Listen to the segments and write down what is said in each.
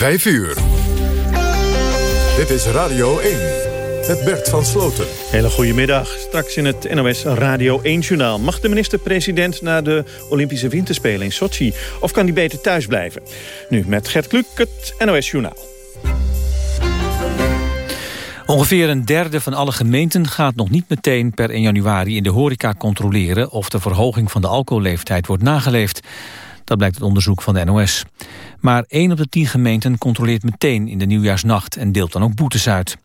5 uur. Dit is Radio 1. Met Bert van Sloten. Hele goedemiddag. Straks in het NOS Radio 1-journaal. Mag de minister-president naar de Olympische Winterspelen in Sochi? Of kan hij beter thuis blijven? Nu met Gert Kluk, het NOS-journaal. Ongeveer een derde van alle gemeenten gaat nog niet meteen per 1 januari in de horeca controleren of de verhoging van de alcoholleeftijd wordt nageleefd. Dat blijkt uit onderzoek van de NOS. Maar 1 op de 10 gemeenten controleert meteen in de nieuwjaarsnacht en deelt dan ook boetes uit.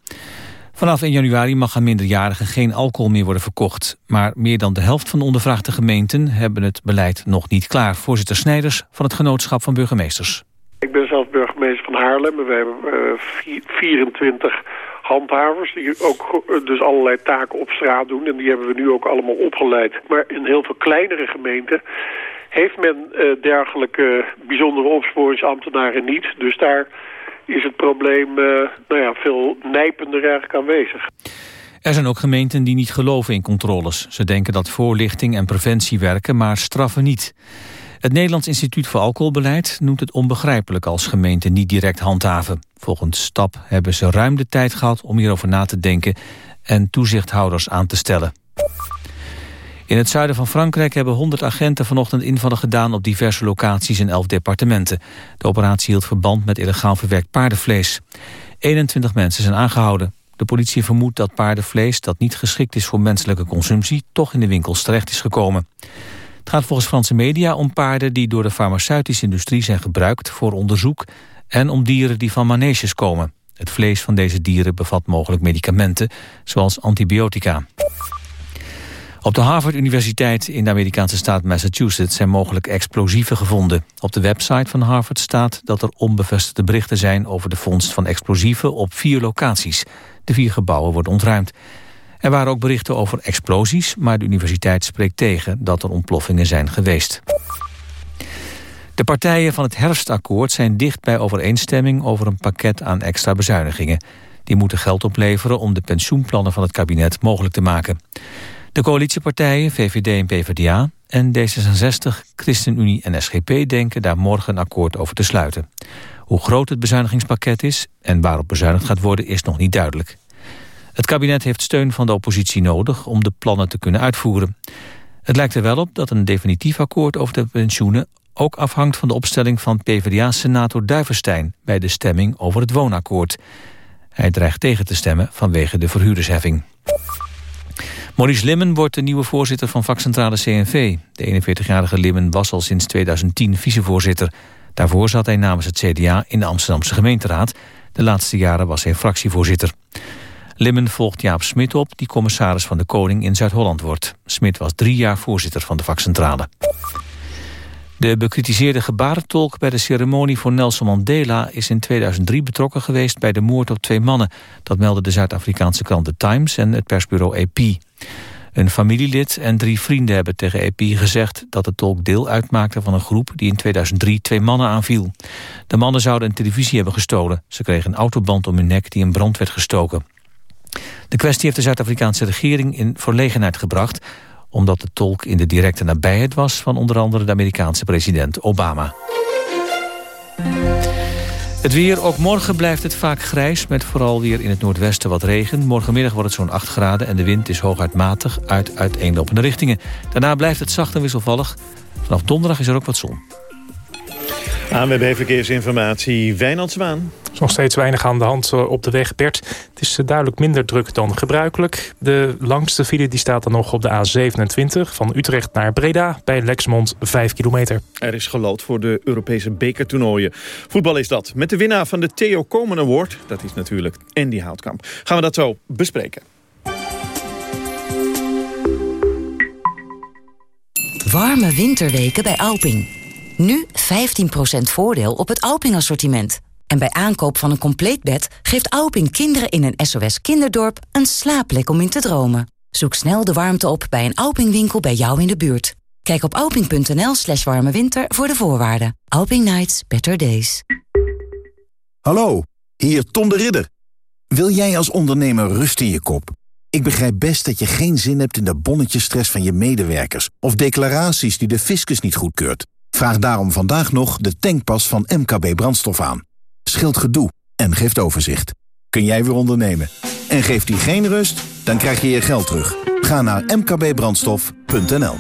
Vanaf 1 januari mag aan minderjarigen geen alcohol meer worden verkocht. Maar meer dan de helft van de ondervraagde gemeenten hebben het beleid nog niet klaar. Voorzitter Snijders van het Genootschap van Burgemeesters. Ik ben zelf burgemeester van Haarlem en we hebben 24 eh, handhavers die ook eh, dus allerlei taken op straat doen. En die hebben we nu ook allemaal opgeleid. Maar in heel veel kleinere gemeenten heeft men uh, dergelijke bijzondere opsporingsambtenaren niet. Dus daar is het probleem uh, nou ja, veel nijpender eigenlijk aanwezig. Er zijn ook gemeenten die niet geloven in controles. Ze denken dat voorlichting en preventie werken, maar straffen niet. Het Nederlands Instituut voor Alcoholbeleid noemt het onbegrijpelijk als gemeenten niet direct handhaven. Volgens STAP hebben ze ruim de tijd gehad om hierover na te denken en toezichthouders aan te stellen. In het zuiden van Frankrijk hebben 100 agenten vanochtend invallen gedaan op diverse locaties in 11 departementen. De operatie hield verband met illegaal verwerkt paardenvlees. 21 mensen zijn aangehouden. De politie vermoedt dat paardenvlees dat niet geschikt is voor menselijke consumptie toch in de winkels terecht is gekomen. Het gaat volgens Franse media om paarden die door de farmaceutische industrie zijn gebruikt voor onderzoek en om dieren die van maneges komen. Het vlees van deze dieren bevat mogelijk medicamenten, zoals antibiotica. Op de Harvard-universiteit in de Amerikaanse staat Massachusetts zijn mogelijk explosieven gevonden. Op de website van Harvard staat dat er onbevestigde berichten zijn over de vondst van explosieven op vier locaties. De vier gebouwen worden ontruimd. Er waren ook berichten over explosies, maar de universiteit spreekt tegen dat er ontploffingen zijn geweest. De partijen van het herfstakkoord zijn dicht bij overeenstemming over een pakket aan extra bezuinigingen. Die moeten geld opleveren om de pensioenplannen van het kabinet mogelijk te maken. De coalitiepartijen, VVD en PvdA en D66, ChristenUnie en SGP denken daar morgen een akkoord over te sluiten. Hoe groot het bezuinigingspakket is en waarop bezuinigd gaat worden is nog niet duidelijk. Het kabinet heeft steun van de oppositie nodig om de plannen te kunnen uitvoeren. Het lijkt er wel op dat een definitief akkoord over de pensioenen ook afhangt van de opstelling van PvdA-senator Duivenstein bij de stemming over het woonakkoord. Hij dreigt tegen te stemmen vanwege de verhuurdersheffing. Maurice Limmen wordt de nieuwe voorzitter van vakcentrale CNV. De 41-jarige Limmen was al sinds 2010 vicevoorzitter. Daarvoor zat hij namens het CDA in de Amsterdamse gemeenteraad. De laatste jaren was hij fractievoorzitter. Limmen volgt Jaap Smit op, die commissaris van de Koning in Zuid-Holland wordt. Smit was drie jaar voorzitter van de vakcentrale. De bekritiseerde gebarentolk bij de ceremonie voor Nelson Mandela... is in 2003 betrokken geweest bij de moord op twee mannen. Dat meldde de Zuid-Afrikaanse krant The Times en het persbureau AP. Een familielid en drie vrienden hebben tegen AP gezegd... dat de tolk deel uitmaakte van een groep die in 2003 twee mannen aanviel. De mannen zouden een televisie hebben gestolen. Ze kregen een autoband om hun nek die in brand werd gestoken. De kwestie heeft de Zuid-Afrikaanse regering in verlegenheid gebracht omdat de tolk in de directe nabijheid was van onder andere de Amerikaanse president Obama. Het weer, ook morgen blijft het vaak grijs... met vooral weer in het noordwesten wat regen. Morgenmiddag wordt het zo'n 8 graden en de wind is hooguit matig... uit uiteenlopende richtingen. Daarna blijft het zacht en wisselvallig. Vanaf donderdag is er ook wat zon. ANWB Verkeersinformatie, Wijnand Zwaan is nog steeds weinig aan de hand eh, op de weg, Bert. Het is eh, duidelijk minder druk dan gebruikelijk. De langste file die staat dan nog op de A27 van Utrecht naar Breda... bij Lexmond 5 kilometer. Er is gelood voor de Europese bekertoernooien. Voetbal is dat. Met de winnaar van de Theo Komen Award, dat is natuurlijk Andy Houtkamp... gaan we dat zo bespreken. Warme winterweken bij Alping. Nu 15% voordeel op het Alping-assortiment. En bij aankoop van een compleet bed geeft Auping kinderen in een SOS kinderdorp een slaapplek om in te dromen. Zoek snel de warmte op bij een Auping winkel bij jou in de buurt. Kijk op auping.nl slash warme winter voor de voorwaarden. Auping Nights, better days. Hallo, hier Tom de Ridder. Wil jij als ondernemer rust in je kop? Ik begrijp best dat je geen zin hebt in de bonnetjesstress van je medewerkers... of declaraties die de fiscus niet goedkeurt. Vraag daarom vandaag nog de tankpas van MKB Brandstof aan. Scheelt gedoe en geeft overzicht. Kun jij weer ondernemen? En geeft die geen rust? Dan krijg je je geld terug. Ga naar mkbbrandstof.nl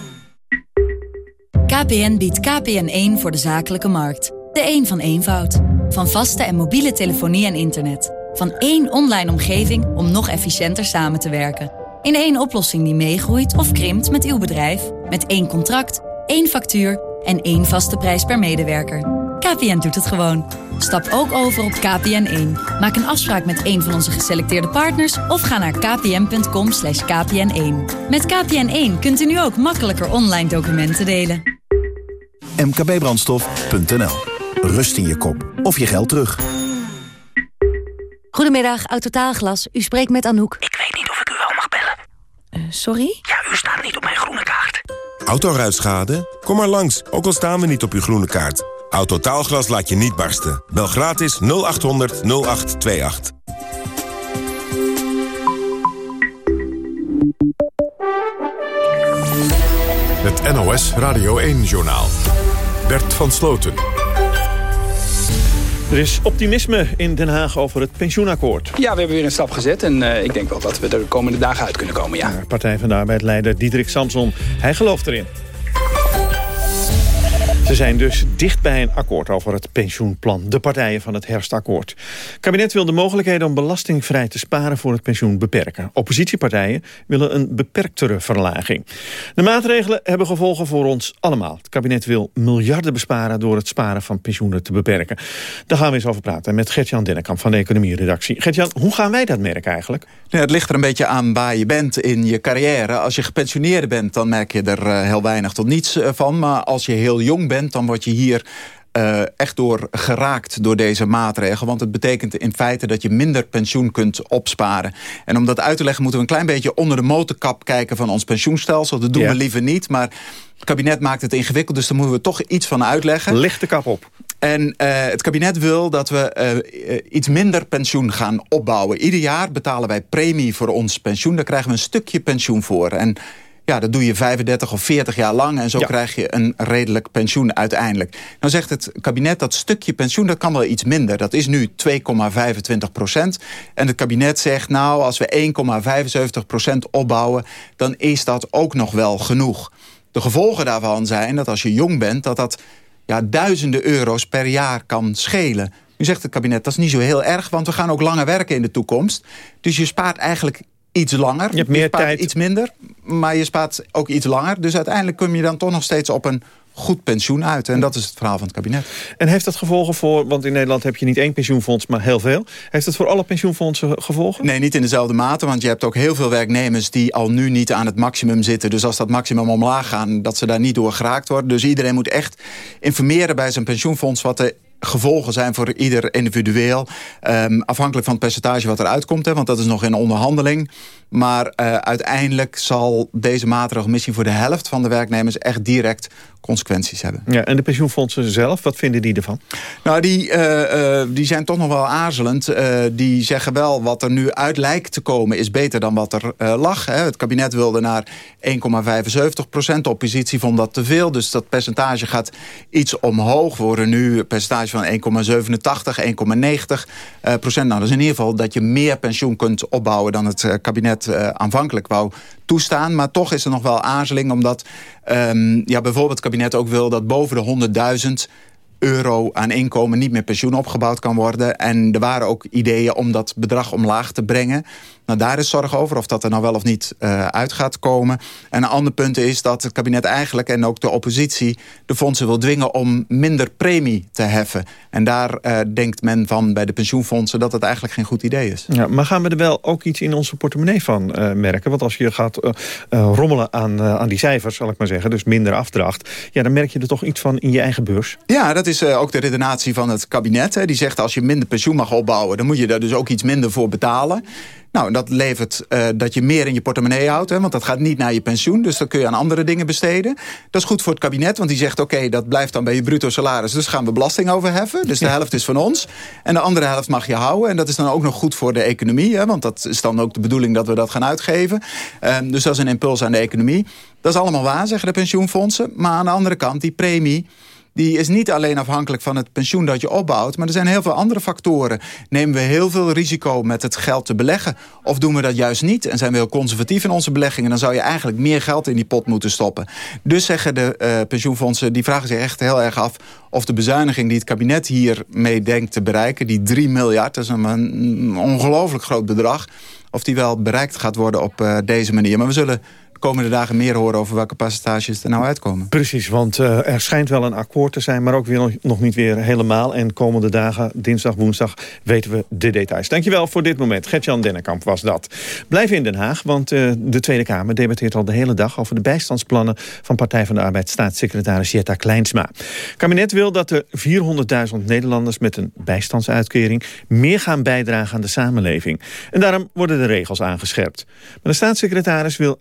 KPN biedt KPN1 voor de zakelijke markt. De een van eenvoud. Van vaste en mobiele telefonie en internet. Van één online omgeving om nog efficiënter samen te werken. In één oplossing die meegroeit of krimpt met uw bedrijf. Met één contract, één factuur en één vaste prijs per medewerker. KPN doet het gewoon. Stap ook over op KPN1. Maak een afspraak met een van onze geselecteerde partners... of ga naar kpn.com kpn1. Met KPN1 kunt u nu ook makkelijker online documenten delen. mkbbrandstof.nl Rust in je kop of je geld terug. Goedemiddag, Autotaalglas. U spreekt met Anouk. Ik weet niet of ik u wel mag bellen. Uh, sorry? Ja, u staat niet op mijn groene kaart. Autoruitschade? Kom maar langs, ook al staan we niet op uw groene kaart. Autotaalglas laat je niet barsten. Bel gratis 0800 0828. Het NOS Radio 1-journaal. Bert van Sloten. Er is optimisme in Den Haag over het pensioenakkoord. Ja, we hebben weer een stap gezet en uh, ik denk wel dat we er de komende dagen uit kunnen komen, ja. ja Partij van de Arbeid-leider Diederik Samson, hij gelooft erin. Zijn dus dicht bij een akkoord over het pensioenplan. De partijen van het herfstakkoord. Het kabinet wil de mogelijkheden om belastingvrij te sparen voor het pensioen beperken. Oppositiepartijen willen een beperktere verlaging. De maatregelen hebben gevolgen voor ons allemaal. Het kabinet wil miljarden besparen door het sparen van pensioenen te beperken. Daar gaan we eens over praten met Gertjan Dennekamp van de economieredactie. Gertjan, hoe gaan wij dat merken eigenlijk? Het ligt er een beetje aan waar je bent in je carrière. Als je gepensioneerd bent, dan merk je er eh, heel weinig tot niets eh, van. Maar als je heel jong bent dan word je hier uh, echt door geraakt door deze maatregel. Want het betekent in feite dat je minder pensioen kunt opsparen. En om dat uit te leggen moeten we een klein beetje onder de motorkap kijken van ons pensioenstelsel. Dat doen we liever niet, maar het kabinet maakt het ingewikkeld. Dus daar moeten we toch iets van uitleggen. Licht de kap op. En uh, het kabinet wil dat we uh, iets minder pensioen gaan opbouwen. Ieder jaar betalen wij premie voor ons pensioen. Daar krijgen we een stukje pensioen voor. En ja, dat doe je 35 of 40 jaar lang en zo krijg je een redelijk pensioen uiteindelijk. Nou zegt het kabinet dat stukje pensioen, dat kan wel iets minder. Dat is nu 2,25 procent. En het kabinet zegt, nou, als we 1,75 procent opbouwen... dan is dat ook nog wel genoeg. De gevolgen daarvan zijn dat als je jong bent... dat dat ja, duizenden euro's per jaar kan schelen. Nu zegt het kabinet, dat is niet zo heel erg... want we gaan ook langer werken in de toekomst. Dus je spaart eigenlijk iets langer. Je hebt meer tijd. iets minder, maar je spaart ook iets langer. Dus uiteindelijk kom je dan toch nog steeds op een goed pensioen uit. En dat is het verhaal van het kabinet. En heeft dat gevolgen voor, want in Nederland heb je niet één pensioenfonds, maar heel veel. Heeft het voor alle pensioenfondsen gevolgen? Nee, niet in dezelfde mate, want je hebt ook heel veel werknemers die al nu niet aan het maximum zitten. Dus als dat maximum omlaag gaat, dat ze daar niet door geraakt worden. Dus iedereen moet echt informeren bij zijn pensioenfonds wat de gevolgen zijn voor ieder individueel. Um, afhankelijk van het percentage wat eruit komt. Hè, want dat is nog in onderhandeling. Maar uh, uiteindelijk zal deze maatregel misschien voor de helft van de werknemers echt direct consequenties hebben. Ja, en de pensioenfondsen zelf, wat vinden die ervan? Nou, die, uh, uh, die zijn toch nog wel aarzelend. Uh, die zeggen wel, wat er nu uit lijkt te komen... is beter dan wat er lag. Hè. Het kabinet wilde naar 1,75 procent. De oppositie vond dat te veel. Dus dat percentage gaat iets omhoog. worden nu een percentage van 1,87, 1,90 procent. Nou, dat is in ieder geval dat je meer pensioen kunt opbouwen... dan het kabinet aanvankelijk wou toestaan. Maar toch is er nog wel aarzeling, omdat um, ja, bijvoorbeeld het kabinet ook wil... dat boven de 100.000 euro aan inkomen niet meer pensioen opgebouwd kan worden. En er waren ook ideeën om dat bedrag omlaag te brengen. Nou, daar is zorg over of dat er nou wel of niet uh, uit gaat komen. En een ander punt is dat het kabinet eigenlijk en ook de oppositie... de fondsen wil dwingen om minder premie te heffen. En daar uh, denkt men van bij de pensioenfondsen dat het eigenlijk geen goed idee is. Ja, maar gaan we er wel ook iets in onze portemonnee van uh, merken? Want als je gaat rommelen aan, aan die cijfers, zal ik maar zeggen... dus minder afdracht, ja, dan merk je er toch iets van in je eigen beurs? Ja, dat is ook de redenatie van het kabinet. Hè. Die zegt als je minder pensioen mag opbouwen... dan moet je daar dus ook iets minder voor betalen. Nou, dat levert uh, dat je meer in je portemonnee houdt. Hè, want dat gaat niet naar je pensioen. Dus dat kun je aan andere dingen besteden. Dat is goed voor het kabinet. Want die zegt, oké, okay, dat blijft dan bij je bruto salaris. Dus gaan we belasting over heffen. Dus de helft is van ons. En de andere helft mag je houden. En dat is dan ook nog goed voor de economie. Hè, want dat is dan ook de bedoeling dat we dat gaan uitgeven. Um, dus dat is een impuls aan de economie. Dat is allemaal waar, zeggen de pensioenfondsen. Maar aan de andere kant, die premie die is niet alleen afhankelijk van het pensioen dat je opbouwt... maar er zijn heel veel andere factoren. Nemen we heel veel risico met het geld te beleggen? Of doen we dat juist niet en zijn we heel conservatief in onze beleggingen... dan zou je eigenlijk meer geld in die pot moeten stoppen. Dus zeggen de uh, pensioenfondsen, die vragen zich echt heel erg af... of de bezuiniging die het kabinet hiermee denkt te bereiken... die 3 miljard, dat is een, ongelooflijk groot bedrag... of die wel bereikt gaat worden op uh, deze manier. Maar we zullen komende dagen meer horen over welke percentages er nou uitkomen. Precies, want uh, er schijnt wel een akkoord te zijn... maar ook weer nog niet weer helemaal. En komende dagen, dinsdag, woensdag, weten we de details. Dankjewel voor dit moment. Gertjan Dennekamp was dat. Blijf in Den Haag, want uh, de Tweede Kamer debatteert al de hele dag... over de bijstandsplannen van Partij van de Arbeid... staatssecretaris Jetta Kleinsma. Kabinet wil dat de 400.000 Nederlanders met een bijstandsuitkering... meer gaan bijdragen aan de samenleving. En daarom worden de regels aangescherpt. Maar de staatssecretaris wil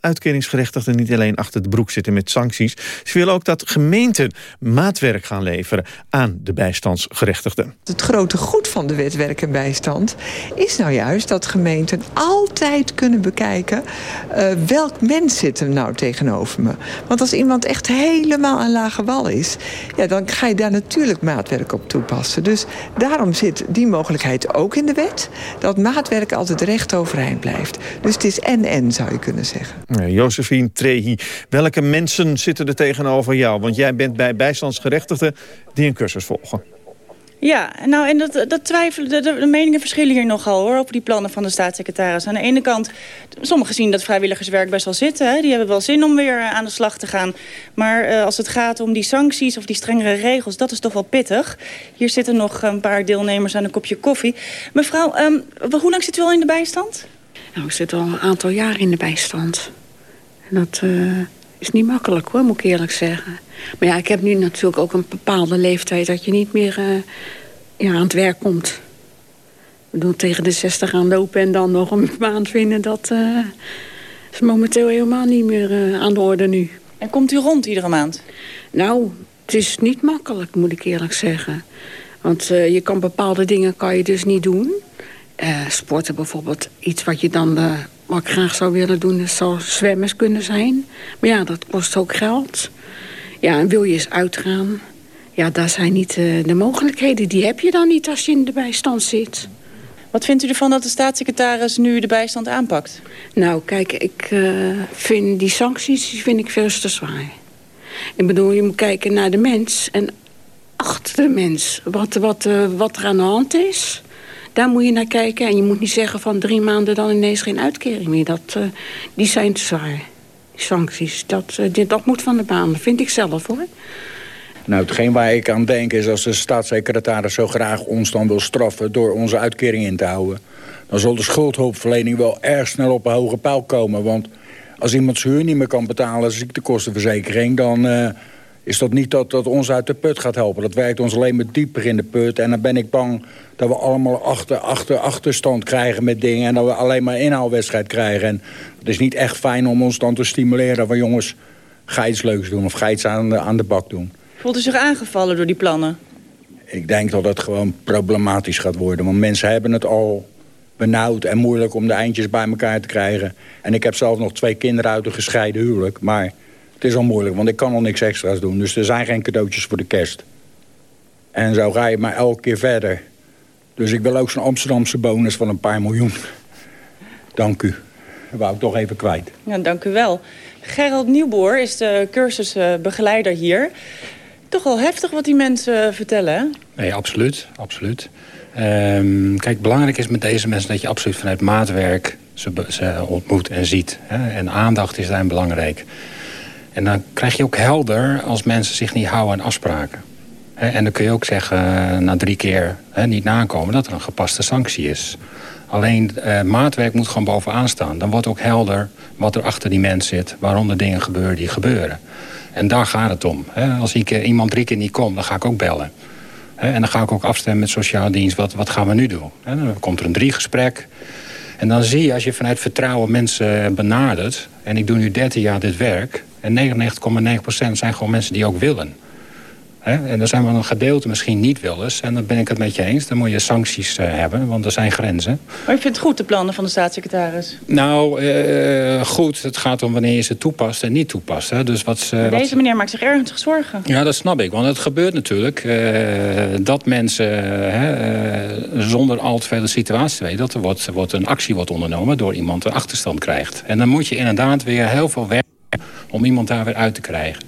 niet alleen achter de broek zitten met sancties. Ze willen ook dat gemeenten maatwerk gaan leveren aan de bijstandsgerechtigden. Het grote goed van de wet werk en bijstand is nou juist dat gemeenten altijd kunnen bekijken uh, welk mens zit er nou tegenover me. Want als iemand echt helemaal aan lage wal is, ja, dan ga je daar natuurlijk maatwerk op toepassen. Dus daarom zit die mogelijkheid ook in de wet, dat maatwerk altijd recht overeind blijft. Dus het is en-en zou je kunnen zeggen. Ja, Josephine Trehi, welke mensen zitten er tegenover jou? Want jij bent bij bijstandsgerechtigden die een cursus volgen. Ja, nou en dat, dat twijfelen, de, de, meningen verschillen hier nogal hoor, over die plannen van de staatssecretaris. Aan de ene kant, sommigen zien dat vrijwilligerswerk best wel zitten. Hè? Die hebben wel zin om weer aan de slag te gaan. Maar uh, als het gaat om die sancties of die strengere regels, dat is toch wel pittig. Hier zitten nog een paar deelnemers aan een kopje koffie. Mevrouw, um, hoe lang zit u al in de bijstand? Nou, ik zit al een aantal jaar in de bijstand. Dat uh, is niet makkelijk hoor, moet ik eerlijk zeggen. Maar ja, ik heb nu natuurlijk ook een bepaalde leeftijd... dat je niet meer uh, ja, aan het werk komt. Ik bedoel, tegen de 60 aan lopen en dan nog een maand vinden... dat uh, is momenteel helemaal niet meer aan de orde nu. En komt u rond iedere maand? Nou, het is niet makkelijk, moet ik eerlijk zeggen. Want je kan bepaalde dingen kan je dus niet doen... sporten bijvoorbeeld, iets wat je dan wat ik graag zou willen doen, is zou zwemmers kunnen zijn. Maar ja, dat kost ook geld. Ja, en wil je eens uitgaan? Ja, daar zijn niet uh, de mogelijkheden. Die heb je dan niet als je in de bijstand zit. Wat vindt u ervan dat de staatssecretaris nu de bijstand aanpakt? Nou, kijk, ik uh, vind die sancties die vind ik veel te zwaar. Ik bedoel, je moet kijken naar de mens en achter de mens. Wat, wat, uh, wat er aan de hand is. Daar moet je naar kijken. En je moet niet zeggen van drie maanden dan ineens geen uitkering meer. Dat, uh, die zijn zwaar. Sancties. Dat, dit, dat moet van de baan. vind ik zelf hoor. Nou, hetgeen waar ik aan denk is als de staatssecretaris zo graag ons dan wil straffen... door onze uitkering in te houden... dan zal de schuldhulpverlening wel erg snel op een hoge pijl komen. Want als iemand zijn huur niet meer kan betalen, ziektekostenverzekering... dan uh, is dat niet dat dat ons uit de put gaat helpen. Dat werkt ons alleen maar dieper in de put. En dan ben ik bang dat we allemaal achter, achter, achterstand krijgen met dingen... en dat we alleen maar inhaalwedstrijd krijgen. En het is niet echt fijn om ons dan te stimuleren van... jongens, ga iets leuks doen of ga iets aan de, aan de bak doen. Voelt u zich aangevallen door die plannen? Ik denk dat het gewoon problematisch gaat worden. Want mensen hebben het al benauwd en moeilijk om de eindjes bij elkaar te krijgen. En ik heb zelf nog twee kinderen uit een gescheiden huwelijk. Maar het is al moeilijk, want ik kan al niks extra's doen. Dus er zijn geen cadeautjes voor de kerst. En zo ga je maar elke keer verder. Dus ik wil ook zo'n Amsterdamse bonus van een paar miljoen. Dank u. Dat wou ik toch even kwijt. Ja, dank u wel. Gerald Nieuwboer is de cursusbegeleider hier. Toch wel heftig wat die mensen vertellen, hè? Nee, absoluut. absoluut. Um, kijk, belangrijk is met deze mensen dat je absoluut vanuit maatwerk ze, ze ontmoet en ziet. Hè? En aandacht is daarin belangrijk. En dan krijg je ook helder als mensen zich niet houden aan afspraken. En dan kun je ook zeggen, eh, na drie keer niet nakomen... dat er een gepaste sanctie is. Alleen eh, maatwerk moet gewoon bovenaan staan. Dan wordt ook helder wat er achter die mens zit... waarom er dingen gebeuren die gebeuren. En daar gaat het om. Als ik, eh, iemand drie keer niet komt, dan ga ik ook bellen. En dan ga ik ook afstemmen met sociaal dienst. Wat, wat gaan we nu doen? Dan komt er een driegesprek. En dan zie je, als je vanuit vertrouwen mensen benadert... en ik doe nu 13 jaar dit werk... en 99,9% zijn gewoon mensen die ook willen Hè? En er zijn wel een gedeelte misschien niet willers. En dan ben ik het met je eens. Dan moet je sancties uh, hebben, want er zijn grenzen. Maar je vindt het goed, de plannen van de staatssecretaris? Nou, uh, goed. Het gaat om wanneer je ze toepast en niet toepast. Hè? Dus wat, deze wat... meneer maakt zich ergens zorgen. Ja, dat snap ik. Want het gebeurt natuurlijk dat mensen zonder al te veel situaties weten... dat er wordt, wordt een actie wordt ondernomen door iemand een achterstand krijgt. En dan moet je inderdaad weer heel veel werk om iemand daar weer uit te krijgen.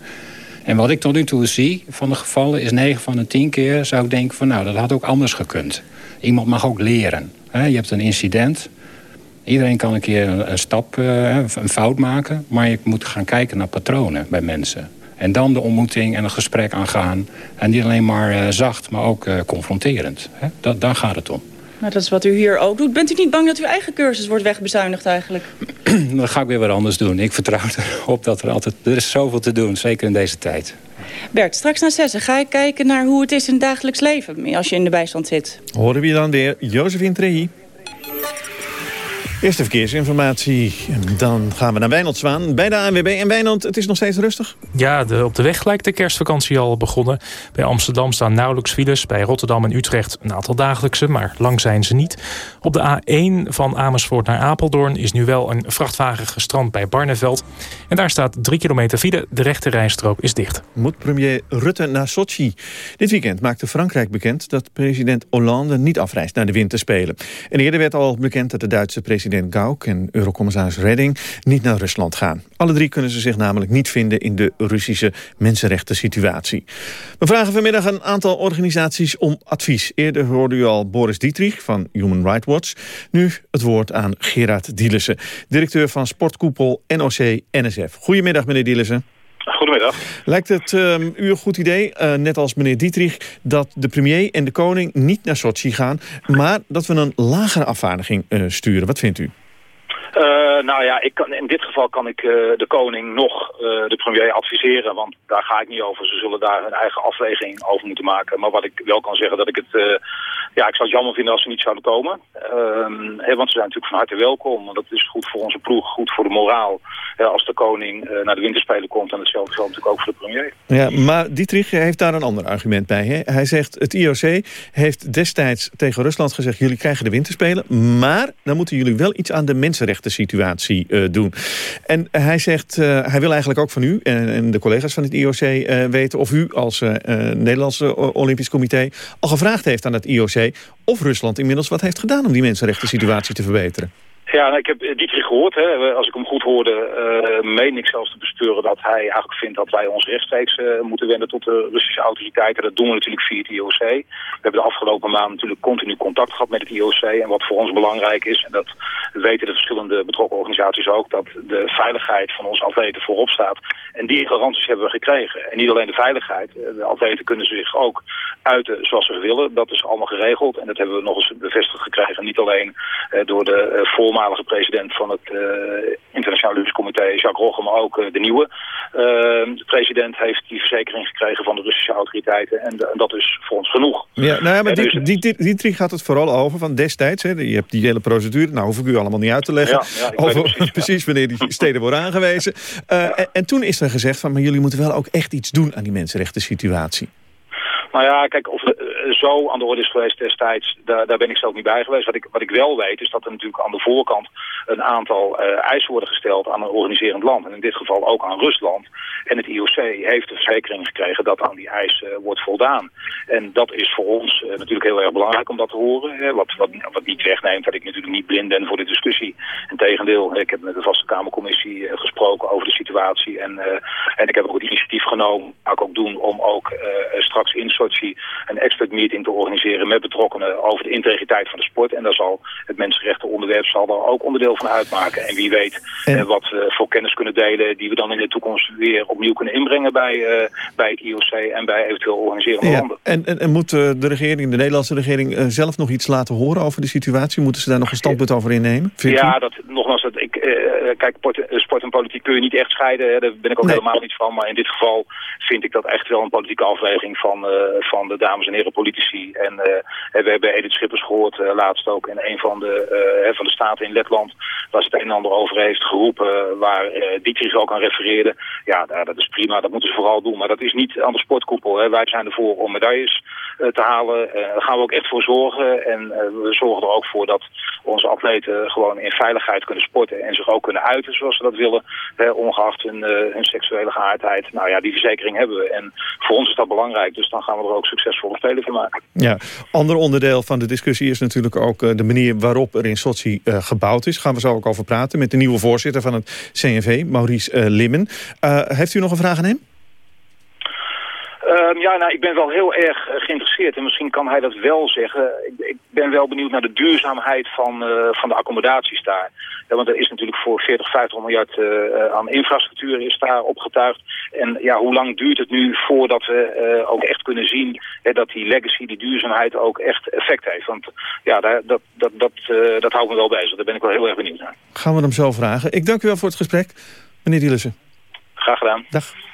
En wat ik tot nu toe zie van de gevallen is 9 van de 10 keer zou ik denken van nou dat had ook anders gekund. Iemand mag ook leren. Je hebt een incident. Iedereen kan een keer een, stap, eh, een fout maken. Maar je moet gaan kijken naar patronen bij mensen. En dan de ontmoeting en een gesprek aangaan. En niet alleen maar uh, zacht, maar ook uh, confronterend. Dat, daar gaat het om. Nou, dat is wat u hier ook doet. Bent u niet bang dat uw eigen cursus wordt wegbezuinigd eigenlijk? Dan ga ik weer wat anders doen. Ik vertrouw erop dat er altijd... Er is zoveel te doen, zeker in deze tijd. Bert, straks na zessen ga ik kijken naar hoe het is in het dagelijks leven... als je in de bijstand zit. Horen we dan weer Josephine Trehi. Eerste verkeersinformatie. Dan gaan we naar Wijnand Zwaan bij de ANWB. En Wijnand, het is nog steeds rustig? Ja, de, op de weg lijkt de kerstvakantie al begonnen. Bij Amsterdam staan nauwelijks files. Bij Rotterdam en Utrecht een aantal dagelijkse, maar lang zijn ze niet. Op de A1 van Amersfoort naar Apeldoorn is nu wel een vrachtwagen gestrand bij Barneveld. En daar staat drie kilometer file. De rechte rijstrook is dicht. Moet premier Rutte naar Sochi? Dit weekend maakte Frankrijk bekend dat president Hollande niet afreist naar de winterspelen. En eerder werd al bekend dat de Duitse president president Gauck en eurocommissaris Redding niet naar Rusland gaan. Alle drie kunnen ze zich namelijk niet vinden in de Russische mensenrechten situatie. We vragen vanmiddag een aantal organisaties om advies. Eerder hoorde u al Boris Dietrich van Human Rights Watch. Nu het woord aan Gerard Dielissen, directeur van sportkoepel NOC-NSF. Goedemiddag meneer Dielissen. Goedemiddag. Lijkt het um, u een goed idee, uh, net als meneer Dietrich... dat de premier en de koning niet naar Sochi gaan... maar dat we een lagere afvaardiging uh, sturen? Wat vindt u? Uh, nou ja, ik kan, in dit geval kan ik uh, de koning nog uh, de premier adviseren, want daar ga ik niet over. Ze zullen daar hun eigen afweging over moeten maken. Maar wat ik wel kan zeggen, dat ik het, ja, ik zou het jammer vinden als ze niet zouden komen. Ehm, want ze zijn natuurlijk van harte welkom, want dat is goed voor onze ploeg, goed voor de moraal. als de koning naar de winterspelen komt en hetzelfde geldt natuurlijk ook voor de premier. Ja, maar Dietrich heeft daar een ander argument bij. Hij zegt, het IOC heeft destijds tegen Rusland gezegd, jullie krijgen de winterspelen, maar dan moeten jullie wel iets aan de mensenrechten situatie uh, doen. En hij zegt, uh, hij wil eigenlijk ook van u en, en de collega's van het IOC weten... of u als Nederlandse Olympisch Comité al gevraagd heeft aan het IOC... of Rusland inmiddels wat heeft gedaan om die mensenrechten situatie te verbeteren. Ja, nou, ik heb Dietrich gehoord. Hè. Als ik hem goed hoorde, uh, meen ik zelfs te besturen dat hij eigenlijk vindt dat wij ons rechtstreeks uh, moeten wenden tot de Russische autoriteiten. Dat doen we natuurlijk via het IOC. We hebben de afgelopen maanden natuurlijk continu contact gehad met het IOC. En wat voor ons belangrijk is, en dat weten de verschillende betrokken organisaties ook, dat de veiligheid van onze atleten voorop staat. En die garanties hebben we gekregen. En niet alleen de veiligheid. De atleten kunnen zich ook uiten zoals ze willen. Dat is allemaal geregeld. En dat hebben we nog eens bevestigd gekregen. Niet alleen door de uh, voormalige president van het uh, Internationaal Olympisch Comité, Jacques Rogge, maar ook de nieuwe. de president heeft die verzekering gekregen van de Russische autoriteiten. En, en dat is voor ons genoeg. Ja, nou ja, maar die, die, die, die, die gaat het vooral over van destijds. Hè. Je hebt die hele procedure. Nou hoef ik u allemaal niet uit te leggen. Ja, ja, over precies, precies wanneer die steden worden aangewezen. en, en toen is er gezegd van, maar jullie moeten wel ook echt iets doen aan die mensenrechten situatie. Nou ja, kijk, of zo aan de orde is geweest destijds, daar, daar ben ik zelf niet bij geweest. Wat ik, wat ik wel weet, is dat er natuurlijk aan de voorkant een aantal uh, eisen worden gesteld aan een organiserend land. En in dit geval ook aan Rusland. En het IOC heeft de verzekering gekregen dat aan die eisen uh, wordt voldaan. En dat is voor ons natuurlijk heel erg belangrijk om dat te horen. Hè, wat, wat, wat niet wegneemt dat ik natuurlijk niet blind ben voor de discussie. Integendeel, ik heb met de Vaste Kamercommissie gesproken over de situatie. En, en ik heb ook het initiatief genomen, ga ik ook doen, om ook straks in Sochi een expert meeting te organiseren met betrokkenen over de integriteit van de sport. En daar zal het mensenrechtenonderwerp zal daar ook onderdeel van uitmaken. En wie weet en... wat we voor kennis kunnen delen die we dan in de toekomst weer opnieuw kunnen inbrengen bij, uh, bij het IOC en bij eventueel organiserende ja. landen. En, en, en moet de regering, de Nederlandse regering, zelf nog iets laten horen over de situatie? Moeten ze daar nog een standpunt over innemen? Ja, dat, nogmaals, dat, ik, kijk, sport, en politiek kun je niet echt scheiden. Hè, daar ben ik ook nee. helemaal niet van. Maar in dit geval vind ik dat echt wel een politieke afweging van, van de dames en heren politici. En we hebben Edith Schippers gehoord laatst ook in een van de, van de staten in Letland. Waar het een en ander over heeft geroepen, waar uh, Dietrich ook aan refereerde. Ja, dat is prima, dat moeten ze vooral doen. Maar dat is niet aan de sportkoepel. Hè. Wij zijn ervoor om medailles te halen. daar gaan we ook echt voor zorgen. En we zorgen er ook voor dat onze atleten gewoon in veiligheid kunnen sporten en zich ook kunnen uiten zoals ze dat willen, hè, ongeacht hun, hun seksuele geaardheid. Nou ja, die verzekering hebben we. En voor ons is dat belangrijk, dus dan gaan we er ook succesvolle spelen van maken. Ja, ander onderdeel van de discussie is natuurlijk ook de manier waarop er in Sochi gebouwd is. Gaan we zo ook over praten met de nieuwe voorzitter van het CNV, Maurice Limmen. heeft u nog een vraag aan hem? Um, ja, nou, ik ben wel heel erg uh, geïnteresseerd en misschien kan hij dat wel zeggen. Ik, ik ben wel benieuwd naar de duurzaamheid van, uh, van de accommodaties daar. Ja, want er is natuurlijk voor 40, 50 miljard uh, aan infrastructuur is daar opgetuigd. En ja, hoe lang duurt het nu voordat we ook echt kunnen zien hè, dat die legacy, die duurzaamheid ook echt effect heeft? Want ja, daar, dat, dat, dat, dat houdt me wel bezig. Daar ben ik wel heel erg benieuwd naar. Gaan we hem zo vragen. Ik dank u wel voor het gesprek, meneer Dielissen. Graag gedaan. Dag.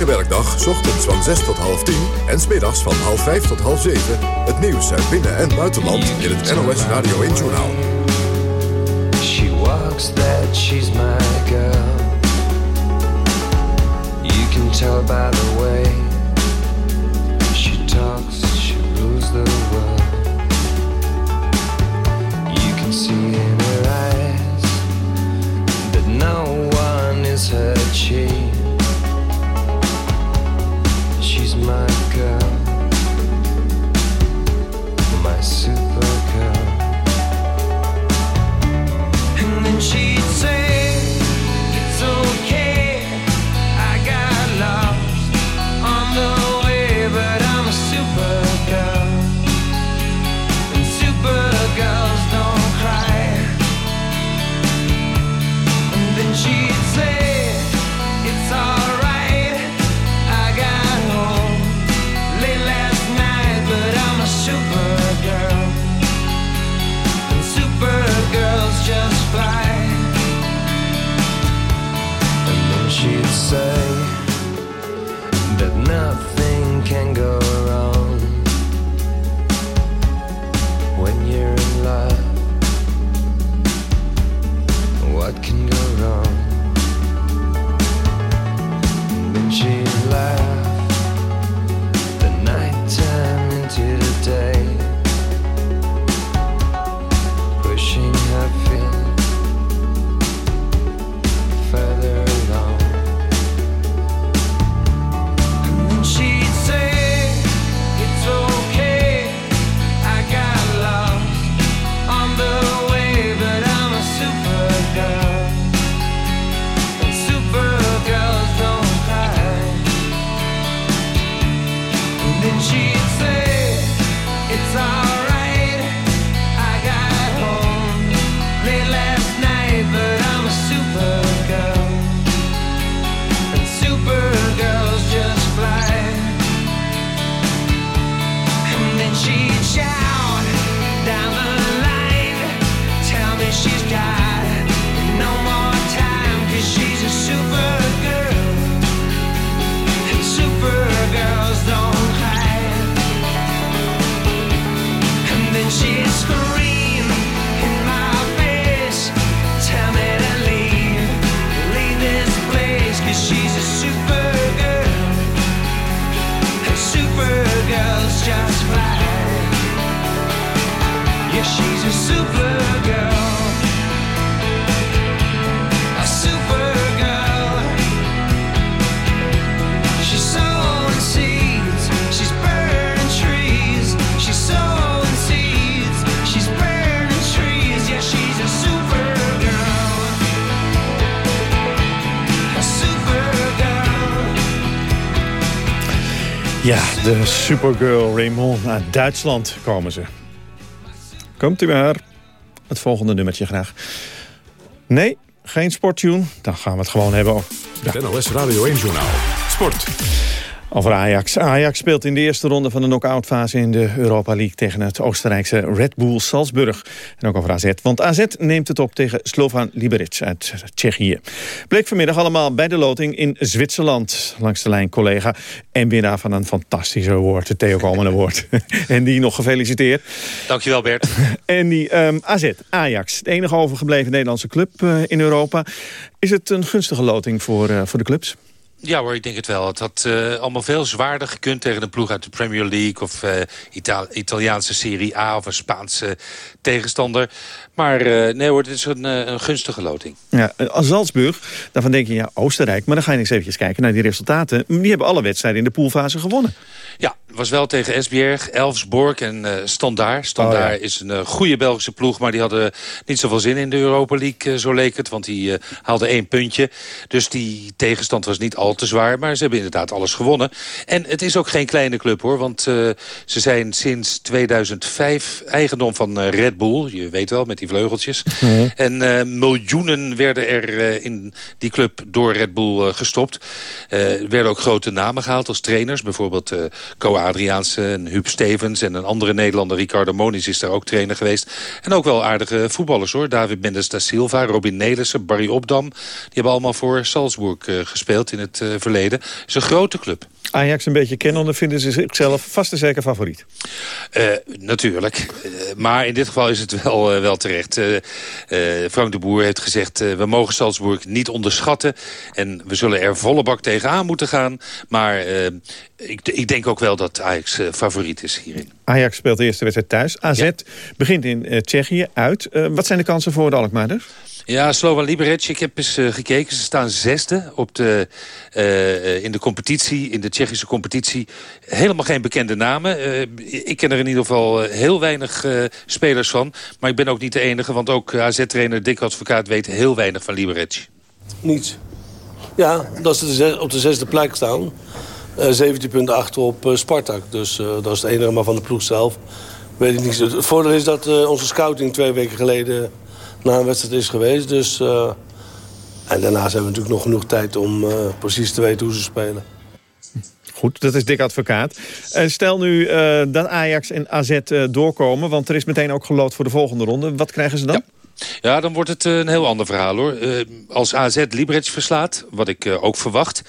Elke werkdag, ochtends van 6 tot half 10 en smiddags van half 5 tot half 7. Het nieuws uit binnen- en buitenland in het NOS Radio 1 Journaal. She walks that she's my girl. You can tell by the way she talks, she rules the world. You can see in her eyes that no one is her chief. Supergirl Raymond. Uit Duitsland komen ze. Komt u maar. Het volgende nummertje graag. Nee, geen sporttune. Dan gaan we het gewoon hebben over... Het NOS Radio 1 Journaal. Sport. Over Ajax. Ajax speelt in de eerste ronde van de knock-outfase in de Europa League tegen het Oostenrijkse Red Bull Salzburg. En ook over AZ, want AZ neemt het op tegen Slovan Liberec uit Tsjechië. Bleek vanmiddag allemaal bij de loting in Zwitserland. Langs de lijn collega en winnaar van een fantastische award, het Theo Komen Award. en die nog gefeliciteerd. Dankjewel Bert. En die um, AZ, Ajax, de enige overgebleven Nederlandse club uh, in Europa. Is het een gunstige loting voor, uh, voor de clubs? Ja hoor, ik denk het wel. Het had uh, allemaal veel zwaarder gekund tegen een ploeg uit de Premier League... of uh, Ita Italiaanse Serie A of een Spaanse tegenstander. Maar uh, nee hoor, het is een, een gunstige loting. Ja, als Salzburg, daarvan denk je ja, Oostenrijk. Maar dan ga je eens even kijken naar die resultaten. Die hebben alle wedstrijden in de poolfase gewonnen. Ja, was wel tegen Esbjerg, Elfsborg en uh, Standaard. Standaard oh, ja. is een uh, goede Belgische ploeg, maar die hadden niet zoveel zin in de Europa League, uh, zo leek het. Want die haalden één puntje. Dus die tegenstand was niet al te zwaar, maar ze hebben inderdaad alles gewonnen. En het is ook geen kleine club hoor, want ze zijn sinds 2005 eigendom van Red Bull. Je weet wel, met die vleugeltjes. Mm. En miljoenen werden er in die club door Red Bull gestopt. er werden ook grote namen gehaald als trainers, bijvoorbeeld... Co Adriaanse, en Huub Stevens en een andere Nederlander, Ricardo Moniz, is daar ook trainer geweest. En ook wel aardige voetballers hoor. David Mendes da Silva, Robin Nelissen, Barry Opdam. Die hebben allemaal voor Salzburg uh, gespeeld in het uh, verleden. Het is een grote club. Ajax een beetje kennen, dan vinden ze zichzelf vast en zeker favoriet. Uh, natuurlijk. Uh, maar in dit geval is het wel, uh, wel terecht. Frank de Boer heeft gezegd... we mogen Salzburg niet onderschatten. En we zullen er volle bak tegenaan moeten gaan. Maar ik, ik, denk ook wel dat Ajax favoriet is hierin. Ajax speelt de eerste wedstrijd thuis. AZ ja. begint in Tsjechië uit. wat zijn de kansen voor de Alkmaarders? Ja, Slovan Liberec, ik heb eens uh, gekeken. Ze staan zesde op de, uh, in de competitie, in de Tsjechische competitie. Helemaal geen bekende namen. Uh, ik ken er in ieder geval heel weinig spelers van. Maar ik ben ook niet de enige, want ook AZ-trainer Dick Advocaat weet heel weinig van Liberec. Niets. Ja, dat ze op de zesde plek staan. 17 punten achter op Spartak. Dus dat is het enige maar van de ploeg zelf. Weet ik niet. Het voordeel is dat onze scouting twee weken geleden na een wedstrijd is geweest. Dus, uh, en daarnaast hebben we natuurlijk nog genoeg tijd om uh, precies te weten hoe ze spelen. Goed, dat is dik advocaat. Uh, stel nu uh, dat Ajax en AZ uh, doorkomen, want er is meteen ook gelood voor de volgende ronde. Wat krijgen ze dan? Ja. Ja, dan wordt het een heel ander verhaal hoor. Uh, als AZ Liberec verslaat, wat ik uh, ook verwacht...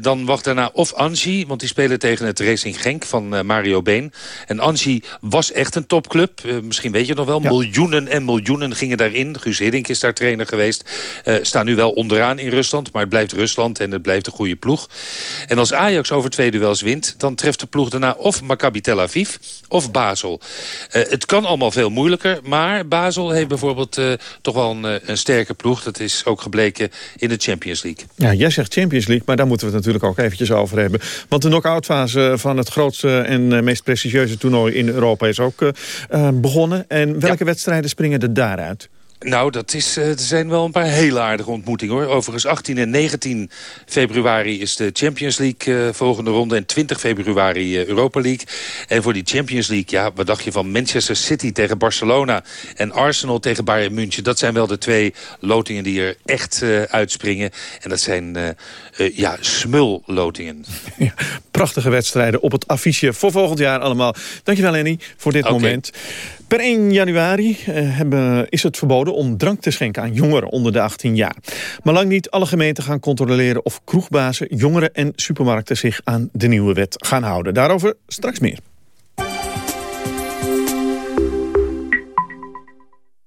Dan wacht daarna of Angie, want die spelen tegen het Racing Genk van Mario Been. En Angie was echt een topclub. misschien weet je nog wel, ja. miljoenen en miljoenen gingen daarin. Guus Hiddink is daar trainer geweest. staan nu wel onderaan in Rusland, maar het blijft Rusland... en het blijft een goede ploeg. En als Ajax over twee duels wint... dan treft de ploeg daarna of Maccabi Tel Aviv of Basel. het kan allemaal veel moeilijker, maar Basel heeft bijvoorbeeld uh, toch wel een, een, sterke ploeg. Dat is ook gebleken in de Champions League. Ja, jij zegt Champions League, maar daar moeten we het natuurlijk ook eventjes over hebben. Want de knock-out fase van het grootste en meest prestigieuze toernooi in Europa is ook uh, begonnen. En welke ja. wedstrijden springen er daaruit? Nou, dat is, er zijn wel een paar hele aardige ontmoetingen hoor. Overigens 18 en 19 februari is de Champions League uh, volgende ronde... en 20 februari uh, Europa League. En voor die Champions League, ja, wat dacht je van Manchester City tegen Barcelona... en Arsenal tegen Bayern München. Dat zijn wel de twee lotingen die er echt uh, uitspringen. En dat zijn, ja, smullotingen. Ja, prachtige wedstrijden op het affiche voor volgend jaar allemaal. Dankjewel, Lenny, voor dit okay. moment. Per 1 januari hebben, is het verboden om drank te schenken aan jongeren onder de 18 jaar. Maar lang niet alle gemeenten gaan controleren of kroegbazen, jongeren en supermarkten zich aan de nieuwe wet gaan houden. Daarover straks meer.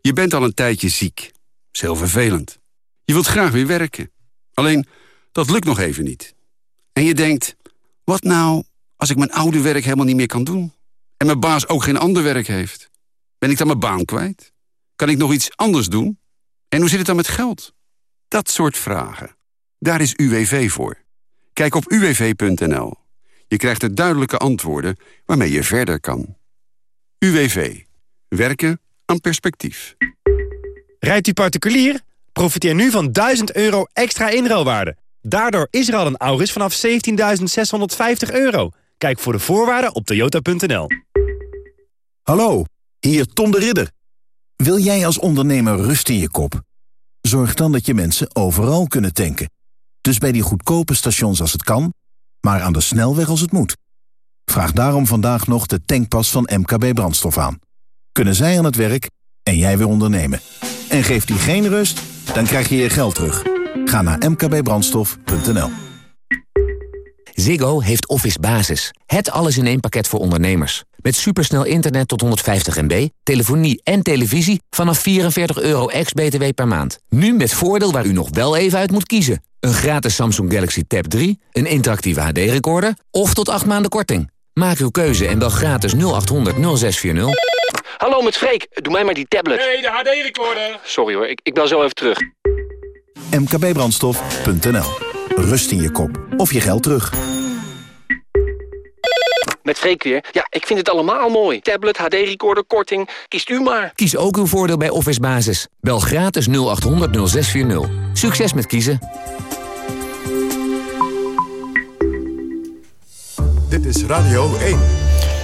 Je bent al een tijdje ziek. Dat is heel vervelend. Je wilt graag weer werken. Alleen, dat lukt nog even niet. En je denkt, wat nou als ik mijn oude werk helemaal niet meer kan doen? En mijn baas ook geen ander werk heeft? Ben ik dan mijn baan kwijt? Kan ik nog iets anders doen? En hoe zit het dan met geld? Dat soort vragen. Daar is UWV voor. Kijk op uwv.nl. Je krijgt er duidelijke antwoorden waarmee je verder kan. UWV. Werken aan perspectief. Rijdt u particulier? Profiteer nu van 1000 euro extra inruilwaarde. Daardoor is er al een Auris vanaf 17.650 euro. Kijk voor de voorwaarden op toyota.nl. Hallo, hier Tom de Ridder. Wil jij als ondernemer rust in je kop? Zorg dan dat je mensen overal kunnen tanken. Dus bij die goedkope stations als het kan, maar aan de snelweg als het moet. Vraag daarom vandaag nog de tankpas van MKB Brandstof aan. Kunnen zij aan het werk en jij weer ondernemen. En geeft die geen rust, dan krijg je je geld terug. Ga naar mkbbrandstof.nl Ziggo heeft Office Basis. Het alles in één pakket voor ondernemers. Met supersnel internet tot 150 MB, telefonie en televisie vanaf 44 euro ex-BTW per maand. Nu met voordeel waar u nog wel even uit moet kiezen. Een gratis Samsung Galaxy Tab 3, een interactieve HD-recorder of tot 8 maanden korting. Maak uw keuze en bel gratis 0800 0640. Hallo met Freek, doe mij maar die tablet. Nee, de HD-recorder. Sorry hoor, ik, ik bel zo even terug. mkbbrandstof.nl Rust in je kop of je geld terug. Met Freek weer. Ja, ik vind het allemaal mooi. Tablet, HD-recorder, korting. Kiest u maar. Kies ook uw voordeel bij Office Basis. Bel gratis 0800 0640. Succes met kiezen. Dit is Radio 1.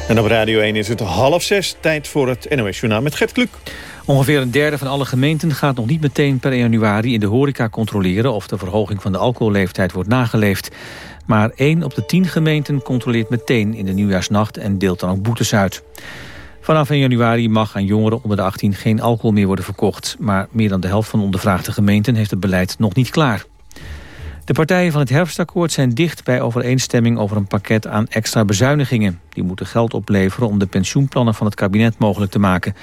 En op Radio 1 is het half zes. Tijd voor het NOS Journaal met Gert Kluk. Ongeveer een derde van alle gemeenten gaat nog niet meteen per januari in de horeca controleren of de verhoging van de alcoholleeftijd wordt nageleefd. Maar 1 op de 10 gemeenten controleert meteen in de nieuwjaarsnacht en deelt dan ook boetes uit. Vanaf 1 januari mag aan jongeren onder de 18 geen alcohol meer worden verkocht. Maar meer dan de helft van de ondervraagde gemeenten heeft het beleid nog niet klaar. De partijen van het herfstakkoord zijn dicht bij overeenstemming over een pakket aan extra bezuinigingen. Die moeten geld opleveren om de pensioenplannen van het kabinet mogelijk te maken.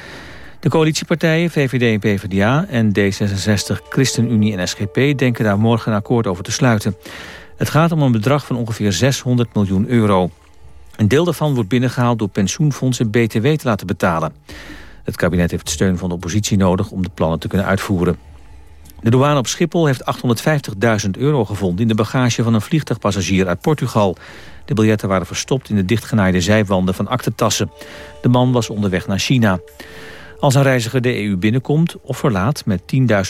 De coalitiepartijen VVD en PvdA en D66, ChristenUnie en SGP denken daar morgen een akkoord over te sluiten. Het gaat om een bedrag van ongeveer 600 miljoen euro. Een deel daarvan wordt binnengehaald door pensioenfondsen BTW te laten betalen. Het kabinet heeft steun van de oppositie nodig om de plannen te kunnen uitvoeren. De douane op Schiphol heeft 850.000 euro gevonden... in de bagage van een vliegtuigpassagier uit Portugal. De biljetten waren verstopt in de dichtgenaaide zijwanden van aktentassen. De man was onderweg naar China. Als een reiziger de EU binnenkomt of verlaat met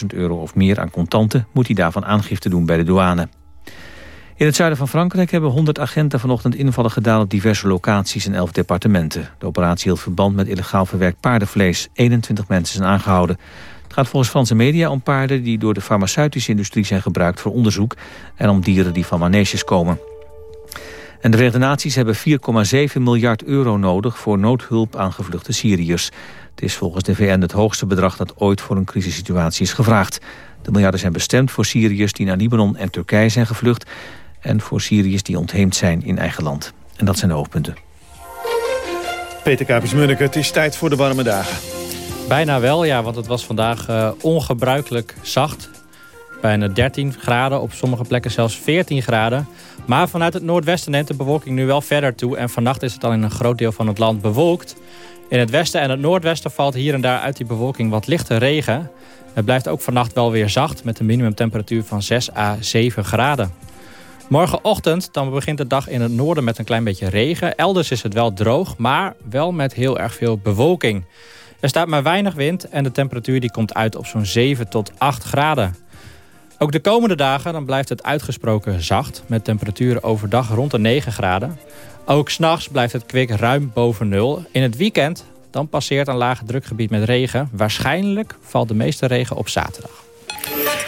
10.000 euro of meer aan contanten... moet hij daarvan aangifte doen bij de douane. In het zuiden van Frankrijk hebben 100 agenten vanochtend invallen gedaan op diverse locaties in 11 departementen. De operatie hield verband met illegaal verwerkt paardenvlees. 21 mensen zijn aangehouden. Het gaat volgens Franse media om paarden die door de farmaceutische industrie zijn gebruikt voor onderzoek en om dieren die van maneges komen. En de Verenigde Naties hebben 4,7 miljard euro nodig voor noodhulp aan gevluchte Syriërs. Het is volgens de VN het hoogste bedrag dat ooit voor een crisissituatie is gevraagd. De miljarden zijn bestemd voor Syriërs die naar Libanon en Turkije zijn gevlucht... en voor Syriërs die ontheemd zijn in eigen land. En dat zijn de hoofdpunten. Peter Kapers-Munneke, het is tijd voor de warme dagen. Bijna wel, ja, want het was vandaag uh, ongebruikelijk zacht. Bijna 13 graden, op sommige plekken zelfs 14 graden. Maar vanuit het noordwesten neemt de bewolking nu wel verder toe... en vannacht is het al in een groot deel van het land bewolkt. In het westen en het noordwesten valt hier en daar uit die bewolking wat lichte regen. Het blijft ook vannacht wel weer zacht... met een minimumtemperatuur van 6 à 7 graden. Morgenochtend dan begint de dag in het noorden met een klein beetje regen. Elders is het wel droog, maar wel met heel erg veel bewolking. Er staat maar weinig wind en de temperatuur die komt uit op zo'n 7 tot 8 graden. Ook de komende dagen dan blijft het uitgesproken zacht... met temperaturen overdag rond de 9 graden. Ook s'nachts blijft het kwik ruim boven nul. In het weekend dan passeert een lage drukgebied met regen. Waarschijnlijk valt de meeste regen op zaterdag.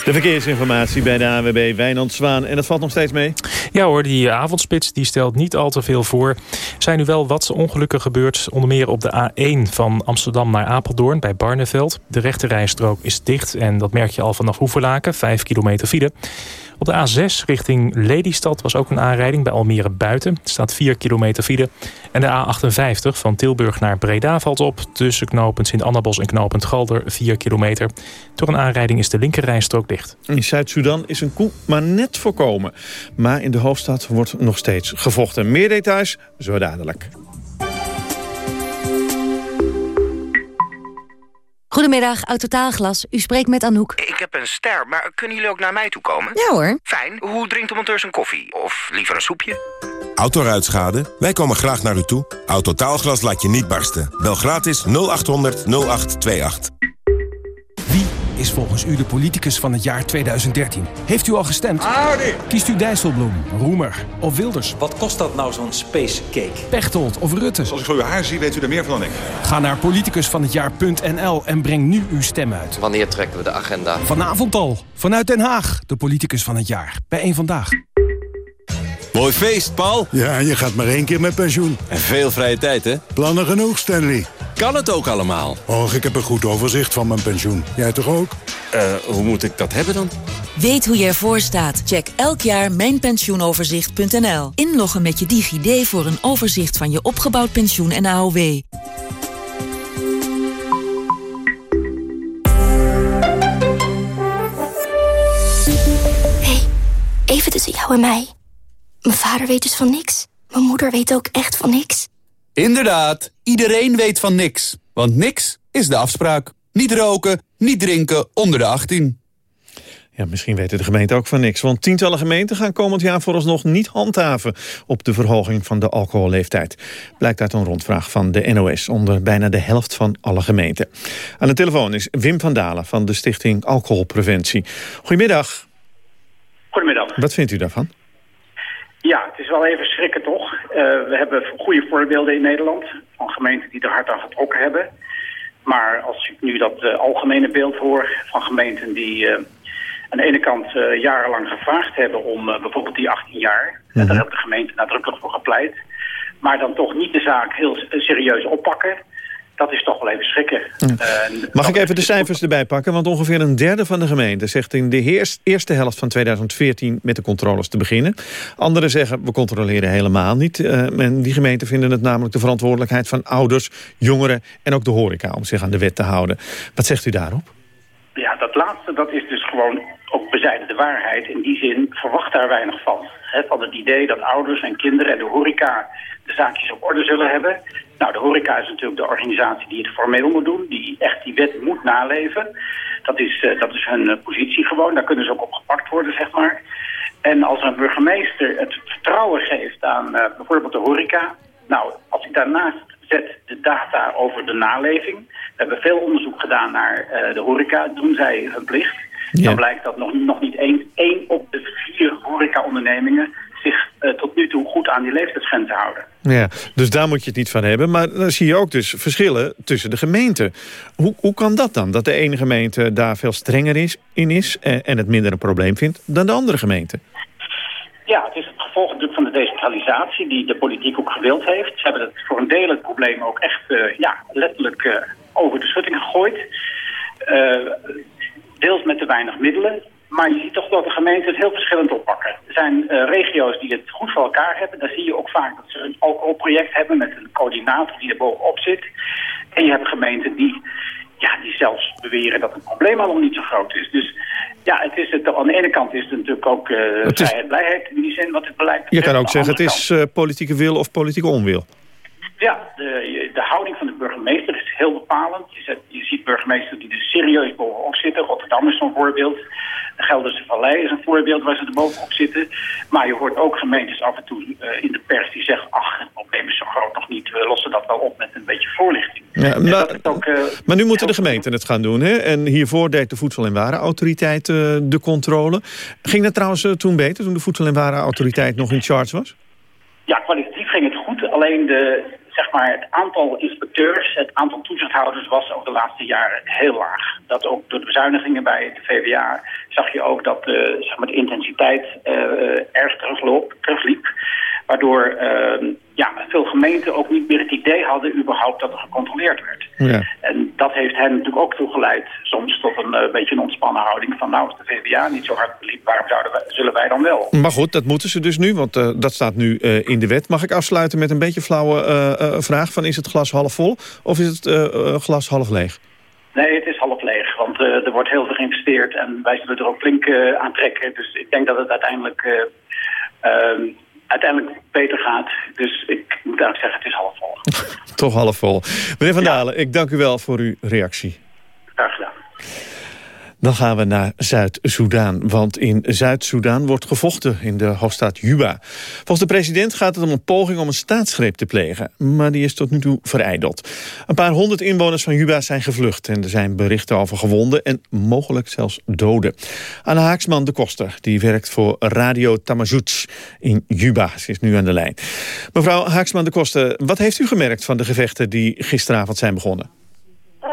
De verkeersinformatie bij de AWB Wijnand Zwaan. En dat valt nog steeds mee? Ja hoor, die avondspits die stelt niet al te veel voor. Er zijn nu wel wat ongelukken gebeurd. Onder meer op de A1 van Amsterdam naar Apeldoorn bij Barneveld. De rechterrijstrook is dicht en dat merk je al vanaf Hoeverlaken. 5 kilometer file. Op de A6 richting Lelystad was ook een aanrijding bij Almere Buiten. Er staat 4 kilometer file. En de A58 van Tilburg naar Breda valt op. Tussen knooppunt Sint-Annabos en knooppunt Galder 4 kilometer. Door een aanrijding is de linkerrijstrook dicht. In Zuid-Soedan is een koe maar net voorkomen. Maar in de hoofdstad wordt nog steeds gevochten. Meer details zo dadelijk. Goedemiddag, Autotaalglas. U spreekt met Anouk. Ik heb een ster, maar kunnen jullie ook naar mij toe komen? Ja hoor. Fijn. Hoe drinkt de monteur zijn koffie? Of liever een soepje? Autoruitschade? Wij komen graag naar u toe. Autotaalglas laat je niet barsten. Bel gratis 0800 0828. Is volgens u de politicus van het jaar 2013? Heeft u al gestemd? Kiest u Dijsselbloem, Roemer of Wilders? Wat kost dat nou zo'n space cake? Pechtold of Rutte? Als ik zo uw haar zie, weet u er meer van dan ik. Ga naar politicusvanhetjaar.nl en breng nu uw stem uit. Wanneer trekken we de agenda? Vanavond al, vanuit Den Haag, de politicus van het jaar. Bij één Vandaag. Mooi feest, Paul. Ja, je gaat maar één keer met pensioen. En veel vrije tijd, hè? Plannen genoeg, Stanley. Kan het ook allemaal? Och, ik heb een goed overzicht van mijn pensioen. Jij toch ook? Eh, hoe moet ik dat hebben dan? Weet hoe je ervoor staat? Check elk jaar mijnpensioenoverzicht.nl. Inloggen met je DigiD voor een overzicht van je opgebouwd pensioen en AOW. hey, even tussen jou en mij. Mijn vader weet dus van niks. Mijn moeder weet ook echt van niks. Inderdaad, iedereen weet van niks. Want niks is de afspraak. Niet roken, niet drinken onder de 18. Ja, misschien weten de gemeenten ook van niks. Want tientallen gemeenten gaan komend jaar vooralsnog niet handhaven... op de verhoging van de alcoholleeftijd. Blijkt uit een rondvraag van de NOS... onder bijna de helft van alle gemeenten. Aan de telefoon is Wim van Dalen van de Stichting Alcoholpreventie. Goedemiddag. Goedemiddag. Wat vindt u daarvan? Ja, het is wel even schrikken toch. Eh, we hebben goede voorbeelden in Nederland van gemeenten die er hard aan getrokken hebben. Maar als ik nu dat eh, algemene beeld hoor van gemeenten die eh, aan de ene kant jarenlang gevraagd hebben om bijvoorbeeld die 18 jaar, en daar hebben de gemeente nadrukkelijk voor gepleit, maar dan toch niet de zaak heel serieus oppakken, dat is toch wel even schrikken. En Mag ik even de cijfers erbij pakken? Want ongeveer een derde van de gemeenten zegt in de eerste helft van 2014 met de controles te beginnen. Anderen zeggen we controleren helemaal niet. Eh, en die gemeenten vinden het namelijk de verantwoordelijkheid van ouders, jongeren en ook de horeca om zich aan de wet te houden. Wat zegt u daarop? Ja, dat laatste dat is dus gewoon ook bezijden de waarheid. In die zin verwacht daar weinig van. Van het idee dat ouders en kinderen en de horeca de zaakjes op orde zullen hebben. Nou, de horeca is natuurlijk de organisatie die het formeel moet doen. Die echt die wet moet naleven. Dat is, eh, dat is hun eh, positie gewoon. Daar kunnen ze ook op gepakt worden, zeg maar. En als een burgemeester het vertrouwen geeft aan eh, bijvoorbeeld de horeca... Nou, als ik daarnaast zet de data over de naleving... We hebben veel onderzoek gedaan naar de horeca. Doen zij hun plicht? Dan blijkt dat nog, nog niet één, één op de vier horeca-ondernemingen... zich eh, tot nu toe goed aan die leeftijdsgrenzen houden. Ja, dus daar moet je het niet van hebben. Maar dan zie je ook dus verschillen tussen de gemeenten. Hoe, hoe kan dat dan? Dat de ene gemeente daar veel strenger is, in is... En, en het minder een probleem vindt dan de andere gemeente? Ja, het is het gevolg natuurlijk van de decentralisatie die de politiek ook gewild heeft. Ze hebben het voor een deel het probleem ook echt eh, ja, letterlijk eh, over de schutting gegooid. Deels met te weinig middelen. Maar je ziet toch dat de gemeenten het heel verschillend oppakken. Er zijn eh, regio's die het goed voor elkaar hebben. Daar zie je ook vaak dat ze een alcoholproject hebben met een coördinator die er bovenop zit. En je hebt gemeenten die, ja, die zelfs beweren dat het probleem al niet zo groot is. Dus ja, het is het, aan de ene kant is het natuurlijk ook eh Het is- vrijheid, blijheid in die zin wat het beleid Je kan ook zeggen het is eh, politieke wil of politieke onwil. ja, de, de houding van de burgemeester heel bepalend. Je, zet, je ziet burgemeesters die er serieus bovenop zitten. Rotterdam is zo'n voorbeeld. De Gelderse Vallei is een voorbeeld waar ze er bovenop zitten. Maar je hoort ook gemeentes af en toe eh, in de pers die zeggen... ach, het probleem is zo groot nog niet. We lossen dat wel op met een beetje voorlichting. Ja, maar, ook, eh, maar nu moeten de gemeenten het gaan doen. Hè? En hiervoor deed de Voedsel- en Warenautoriteit eh, de controle. Ging dat trouwens toen beter, toen de Voedsel- en Warenautoriteit nog in charge was? Ja, kwalitatief ging het goed. Alleen de, zeg maar, het aantal inspecteurs, het aantal toezichthouders was over de laatste jaren heel laag. Dat ook door de bezuinigingen bij de VWA zag je ook dat de, zeg maar, de intensiteit eh, eh, erg terugliep. Waardoor eh, ja, veel gemeenten ook niet meer het idee hadden überhaupt dat er gecontroleerd werd. Ja. En dat heeft hen natuurlijk ook toegeleid soms tot een eh, beetje een ontspannen houding van nou als de VWA niet zo hard liep, waarom zouden wij, zullen wij dan wel? Maar goed, dat moeten ze dus nu, want eh, dat staat nu eh, in de wet. Mag ik afsluiten met een beetje flauwe vraag van is het glas half vol of is het glas half leeg? Nee, het is half leeg, want er wordt heel veel geïnvesteerd en wij zullen er ook flink aan trekken. Dus ik denk dat het uiteindelijk, eh, ehm, uiteindelijk beter gaat. Dus ik moet eigenlijk zeggen, het is half vol. Toch half vol. Meneer Van Dalen, ik dank u wel voor uw reactie. Dan gaan we naar Zuid-Soedan, want in Zuid-Soedan wordt gevochten in de hoofdstad Juba. Volgens de president gaat het om een poging om een staatsgreep te plegen, maar die is tot nu toe verijdeld. Een paar honderd inwoners van Juba zijn gevlucht en er zijn berichten over gewonden en mogelijk zelfs doden. Anna Haaksman de Koster, die werkt voor Radio Tamazoets in Juba. Ze is nu aan de lijn. Mevrouw Haaksman de Koster, wat heeft u gemerkt van de gevechten die gisteravond zijn begonnen?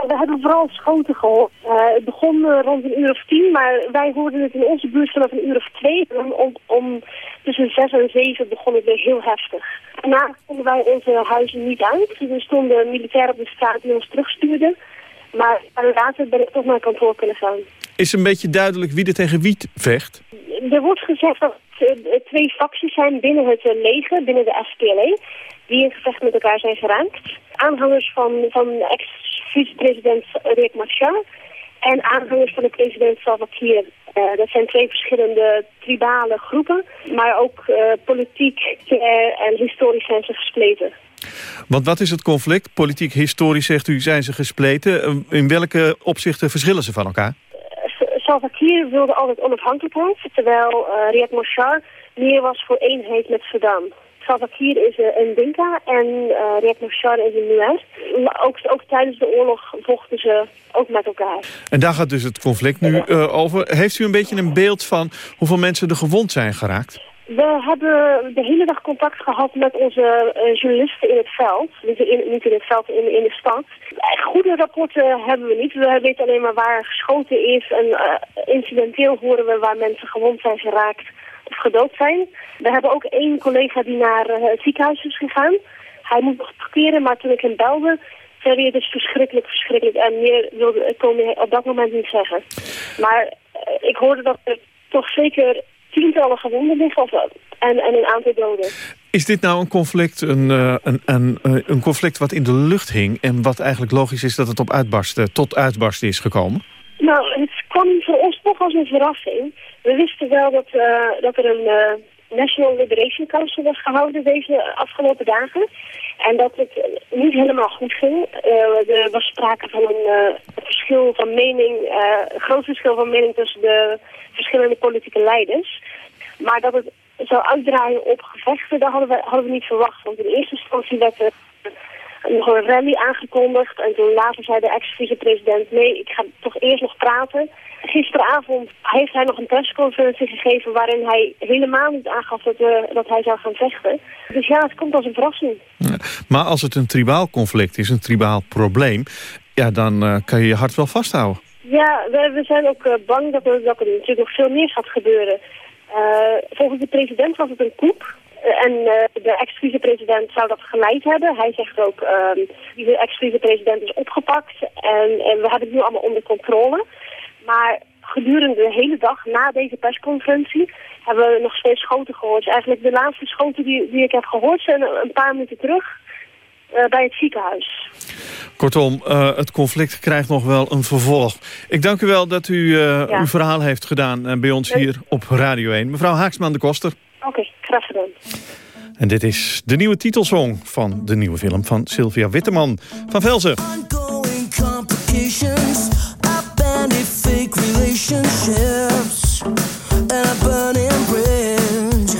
We hebben vooral schoten gehoord. Uh, het begon uh, rond een uur of tien, maar wij hoorden het in onze buurt vanaf een uur of twee. Om, om, om tussen zes en zeven begon het weer heel heftig. Daarna konden wij onze huizen niet uit. Er stonden militairen op de straat die ons terugstuurden. Maar later ben ik toch naar kantoor kunnen gaan. Is een beetje duidelijk wie er tegen wie vecht? Er wordt gezegd dat er twee facties zijn binnen het leger, binnen de SPLA, die in gevecht met elkaar zijn geraakt. Aanhangers van, van ex-vicepresident Riek Machar en aanhangers van de president Salva Kiir. Uh, dat zijn twee verschillende tribale groepen, maar ook uh, politiek uh, en historisch zijn ze gespleten. Want wat is het conflict? Politiek, historisch zegt u, zijn ze gespleten. In welke opzichten verschillen ze van elkaar? Salva Kiir wilde altijd onafhankelijkheid, terwijl uh, Riek Machar meer was voor eenheid met Sudan. Salva is een Dinka en uh, Riek Machar is een Nuer. Ook, ook tijdens de oorlog vochten ze ook met elkaar. En daar gaat dus het conflict nu uh, over. Heeft u een beetje een beeld van hoeveel mensen er gewond zijn geraakt? We hebben de hele dag contact gehad met onze uh, journalisten in het veld. Niet in, niet in het veld, in, in de stad. Goede rapporten hebben we niet. We weten alleen maar waar geschoten is. En incidenteel horen we waar mensen gewond zijn geraakt of gedood zijn. We hebben ook één collega die naar uh, het ziekenhuis is gegaan. Hij moet nog terugkeren, maar toen ik hem belde... zei hij is verschrikkelijk, verschrikkelijk. En meer wilde, kon hij op dat moment niet zeggen. Maar ik hoorde dat er toch zeker tientallen gewonden liggen of, en, en een aantal doden. Is dit nou een conflict, een, uh, een, een, een conflict wat in de lucht hing... en wat eigenlijk logisch is dat het op uitbarsten, tot uitbarsten is gekomen? Nou, het kwam voor ons toch als een verrassing. We wisten wel dat, uh, dat er een uh, National Liberation Council was gehouden deze afgelopen dagen. En dat het niet helemaal goed ging. Uh, er was sprake van een verschil van mening, een groot verschil van mening tussen de verschillende politieke leiders. Maar dat het zou uitdraaien op gevechten, dat hadden we, hadden we niet verwacht. Want in eerste instantie werd er nog een rally aangekondigd. En toen later zei de ex-vicepresident, nee, ik ga toch eerst nog praten. Gisteravond heeft hij nog een persconferentie gegeven waarin hij helemaal niet aangaf dat, uh, dat hij zou gaan vechten. Dus ja, het komt als een verrassing. Ja, maar als het een tribaal conflict is, een tribaal probleem, ja, dan uh, kan je je hart wel vasthouden. Ja, we, we zijn ook uh, bang dat er, dat er natuurlijk nog veel meer gaat gebeuren. volgens de president was het een koep. En uh, de ex-vicepresident zou dat geleid hebben. Hij zegt ook, um, de ex-vicepresident is opgepakt en, en, we hebben het nu allemaal onder controle. Maar gedurende de hele dag na deze persconferentie hebben we nog steeds schoten gehoord. Dus eigenlijk de laatste schoten die, die ik heb gehoord zijn een paar minuten terug uh, bij het ziekenhuis. Kortom, uh, het conflict krijgt nog wel een vervolg. Ik dank u wel dat u ja. uw verhaal heeft gedaan bij ons hier op Radio 1. Mevrouw Haaksman de Koster. Oké, okay, graag gedaan. En dit is de nieuwe titelsong van de nieuwe film van Sylvia Witteman van Velzen. relationships and a burning bridge.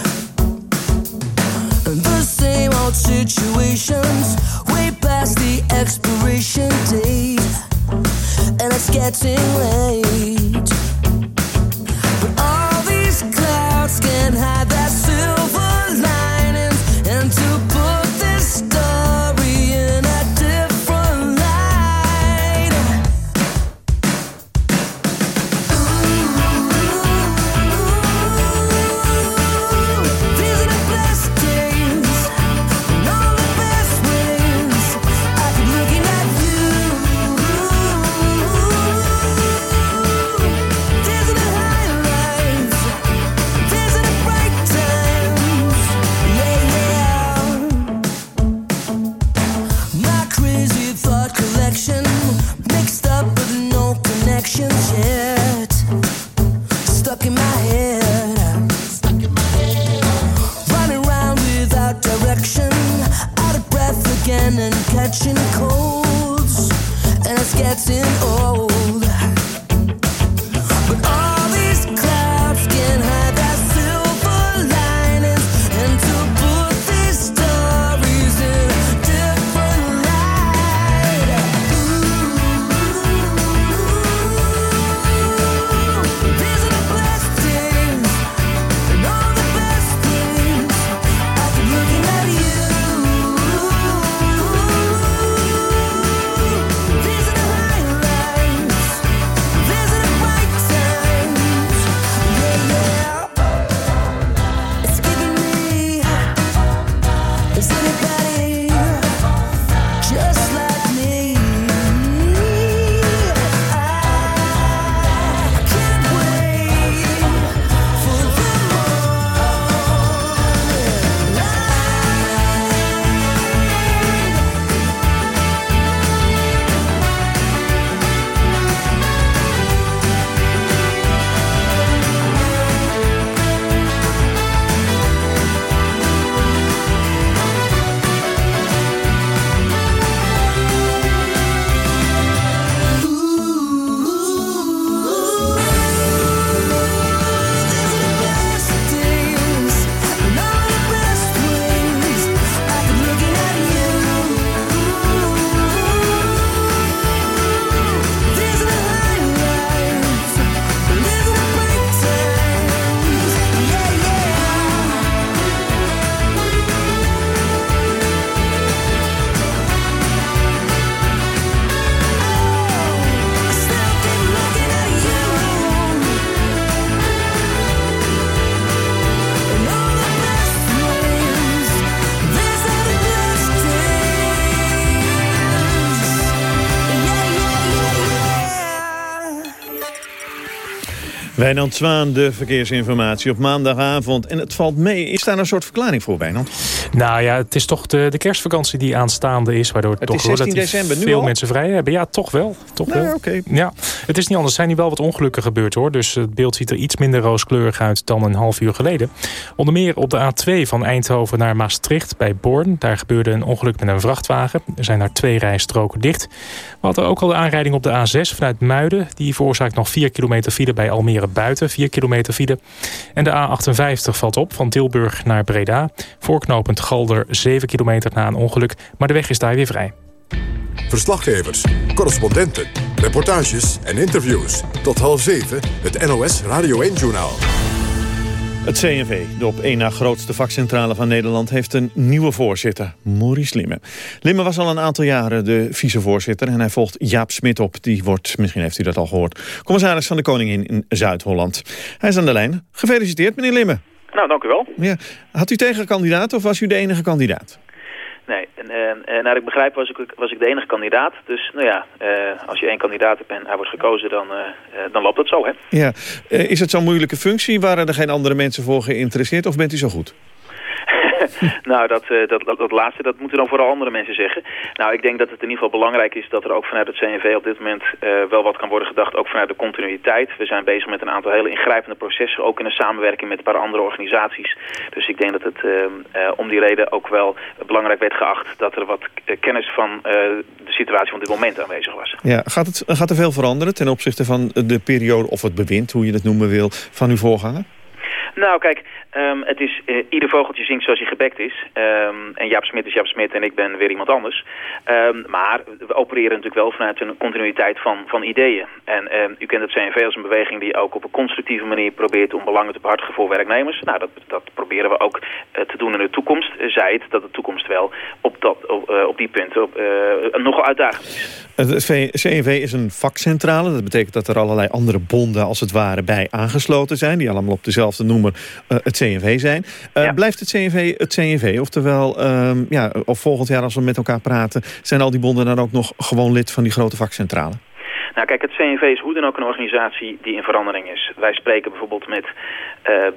And the same old situations, way past the expiration date, and it's getting late. Wijnand Zwaan, de verkeersinformatie op maandagavond. En het valt mee. Is daar een soort verklaring voor, Wijnand? Nou ja, het is toch de, de kerstvakantie die aanstaande is... waardoor Het toch is 16 relatief december, nu veel al? mensen vrij hebben. Ja, toch wel. Toch Nou, wel. oké. Ja, het is niet anders. Er zijn nu wel wat ongelukken gebeurd hoor. Dus het beeld ziet er iets minder rooskleurig uit dan een half uur geleden. Onder meer op de A2 van Eindhoven naar Maastricht bij Born. Daar gebeurde een ongeluk met een vrachtwagen. Er zijn daar twee rijstroken dicht. We hadden ook al de aanrijding op de A6 vanuit Muiden. Die veroorzaakt nog 4 kilometer file bij Almere buiten. 4 kilometer file. En de A58 valt op van Tilburg naar Breda. Voorknopend Galder 7 kilometer na een ongeluk. Maar de weg is daar weer vrij. Verslaggevers, correspondenten, reportages en interviews. Tot half zeven, het NOS Radio 1-journaal. Het CNV, de op één na grootste vakcentrale van Nederland... heeft een nieuwe voorzitter, Maurice Limme. Limme was al een aantal jaren de vicevoorzitter... en hij volgt Jaap Smit op. Die wordt, misschien heeft u dat al gehoord... commissaris van de Koningin in Zuid-Holland. Hij is aan de lijn. Gefeliciteerd, meneer Limme. Nou, dank u wel. Ja. Had u tegenkandidaat of was u de enige kandidaat? Nee, en, en, naar ik begrijp was ik, was ik de enige kandidaat. Dus nou ja, eh, als je één kandidaat hebt en hij wordt gekozen, dan, eh, eh, dan loopt dat zo, hè? Ja. Is het zo'n moeilijke functie? Waren er geen andere mensen voor geïnteresseerd of bent u zo goed? nou, dat, eh, dat, dat, dat laatste, dat moeten dan vooral andere mensen zeggen. Nou, ik denk dat het in ieder geval belangrijk is dat er ook vanuit het CNV op dit moment eh, wel wat kan worden gedacht, ook vanuit de continuïteit. We zijn bezig met een aantal hele ingrijpende processen, ook in een samenwerking met een paar andere organisaties. Dus ik denk dat het eh, om die reden ook wel belangrijk werd geacht dat er wat kennis van de situatie van dit moment aanwezig was. Ja, gaat, het, gaat er veel veranderen ten opzichte van de periode of het bewind, hoe je het noemen wil, van uw voorganger? Nou, kijk, ehm, het is eh, ieder vogeltje zingt zoals hij gebekt is. Ehm, en Jaap Smit is Jaap Smit en ik ben weer iemand anders. Ehm, maar we opereren natuurlijk wel vanuit een continuïteit van, van ideeën. En u kent het CNV als een beweging die ook op een constructieve manier probeert om belangen te behartigen voor werknemers. Nou, dat, dat proberen we ook eh, te doen in de toekomst. Uh, zij het dat de toekomst wel op, dat, op, die punten op, nogal uitdagend is. Het CNV is een vakcentrale. Dat betekent dat er allerlei andere bonden als het ware bij aangesloten zijn. Die allemaal op dezelfde noemer uh, het CNV zijn. Ja. Blijft het CNV het CNV? Oftewel, um, ja, of volgend jaar als we met elkaar praten... zijn al die bonden dan ook nog gewoon lid van die grote vakcentrale? Nou kijk, het CNV is hoe dan ook een organisatie die in verandering is. Wij spreken bijvoorbeeld met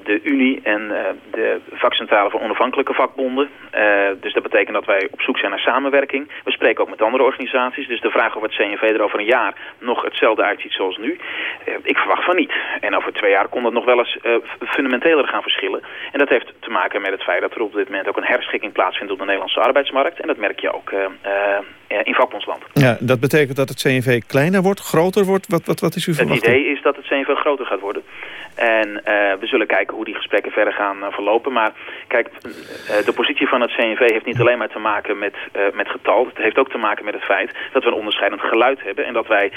de Unie en uh, de vakcentrale van onafhankelijke vakbonden. Uh, dus dat betekent dat wij op zoek zijn naar samenwerking. We spreken ook met andere organisaties. Dus de vraag of het CNV er over een jaar nog hetzelfde uitziet zoals nu, ik verwacht van niet. En over twee jaar kon dat nog wel eens fundamenteler gaan verschillen. En dat heeft te maken met het feit dat er op dit moment ook een herschikking plaatsvindt op de Nederlandse arbeidsmarkt. En dat merk je ook in vakbondsland. Ja, dat betekent dat het CNV kleiner wordt, groter wordt? Wat, wat, wat is uw verwachting? Het idee is dat het CNV groter gaat worden. En we zullen kijken hoe die gesprekken verder gaan uh, verlopen. Maar kijk, uh, de positie van het CNV heeft niet alleen maar te maken met, met getal. Het heeft ook te maken met het feit dat we een onderscheidend geluid hebben. En dat wij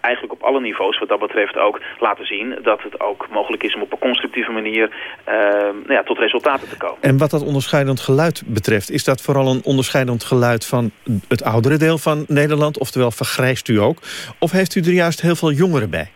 eigenlijk op alle niveaus wat dat betreft ook laten zien... dat het ook mogelijk is om op een constructieve manier nou ja, tot resultaten te komen. En wat dat onderscheidend geluid betreft... is dat vooral een onderscheidend geluid van het oudere deel van Nederland? Oftewel, vergrijst u ook? Of heeft u er juist heel veel jongeren bij?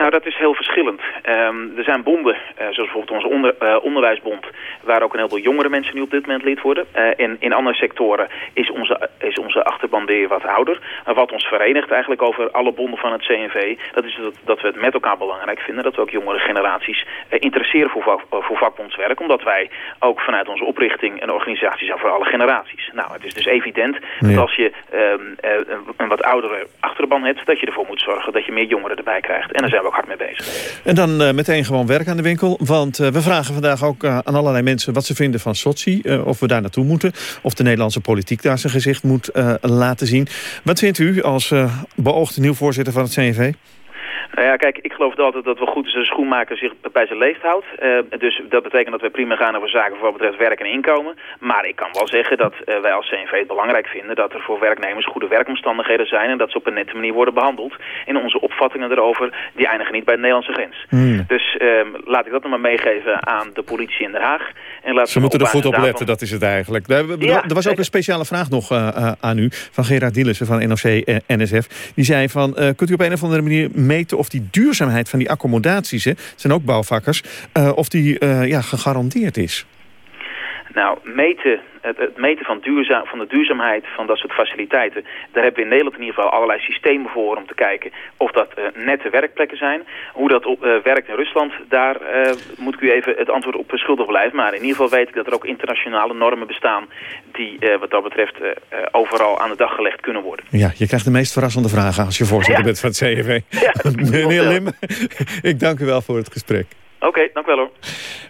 Nou, dat is heel verschillend. Um, er zijn bonden, uh, zoals bijvoorbeeld onze onder, uh, onderwijsbond... waar ook een heleboel jongere mensen nu op dit moment lid worden. Uh, in, in andere sectoren is onze, is onze achterban weer wat ouder. Maar wat ons verenigt eigenlijk over alle bonden van het CNV... dat is dat, dat we het met elkaar belangrijk vinden... dat we ook jongere generaties interesseren voor, vak, voor vakbondswerk... omdat wij ook vanuit onze oprichting een organisatie zijn voor alle generaties. Nou, het is dus evident dat als je um, een wat oudere achterban hebt... dat je ervoor moet zorgen dat je meer jongeren erbij krijgt. En daar zijn we hard mee bezig. En dan uh, meteen gewoon werk aan de winkel. Want uh, we vragen vandaag ook uh, aan allerlei mensen wat ze vinden van Sochi. of we daar naartoe moeten. Of de Nederlandse politiek daar zijn gezicht moet laten zien. Wat vindt u als beoogde nieuw voorzitter van het CNV? Nou ja, kijk, ik geloof altijd dat het wel goed is dat een schoenmaker zich bij zijn leest houdt. Uh, dus dat betekent dat wij prima gaan over zaken voor wat betreft werk en inkomen. Maar ik kan wel zeggen dat uh, wij als CNV het belangrijk vinden dat er voor werknemers goede werkomstandigheden zijn. En dat ze op een nette manier worden behandeld. En onze opvattingen erover, die eindigen niet bij de Nederlandse grens. Hmm. Dus uh, laat ik dat nog maar meegeven aan de politie in Den Haag. En laat ze moeten er goed op letten, dat is het eigenlijk. Er, ja, er was ook een speciale vraag nog aan u, van Gerard Dielissen van NOC-NSF. Die zei van, kunt u op een of andere manier meten of die duurzaamheid van die accommodaties, hè, zijn ook bouwvakkers, uh, of die uh, ja, gegarandeerd is? Nou, meten, het, het meten van, duurzaam, van de duurzaamheid van dat soort faciliteiten... daar hebben we in Nederland in ieder geval allerlei systemen voor... om te kijken of dat uh, nette werkplekken zijn. Hoe dat uh, werkt in Rusland, daar uh, moet ik u even het antwoord op schuldig blijven. Maar in ieder geval weet ik dat er ook internationale normen bestaan... die wat dat betreft overal aan de dag gelegd kunnen worden. Ja, je krijgt de meest verrassende vragen als je voorzitter ja. bent van het. Ja, Meneer Lim, ik dank u wel voor het gesprek. Oké, okay, dank u wel hoor.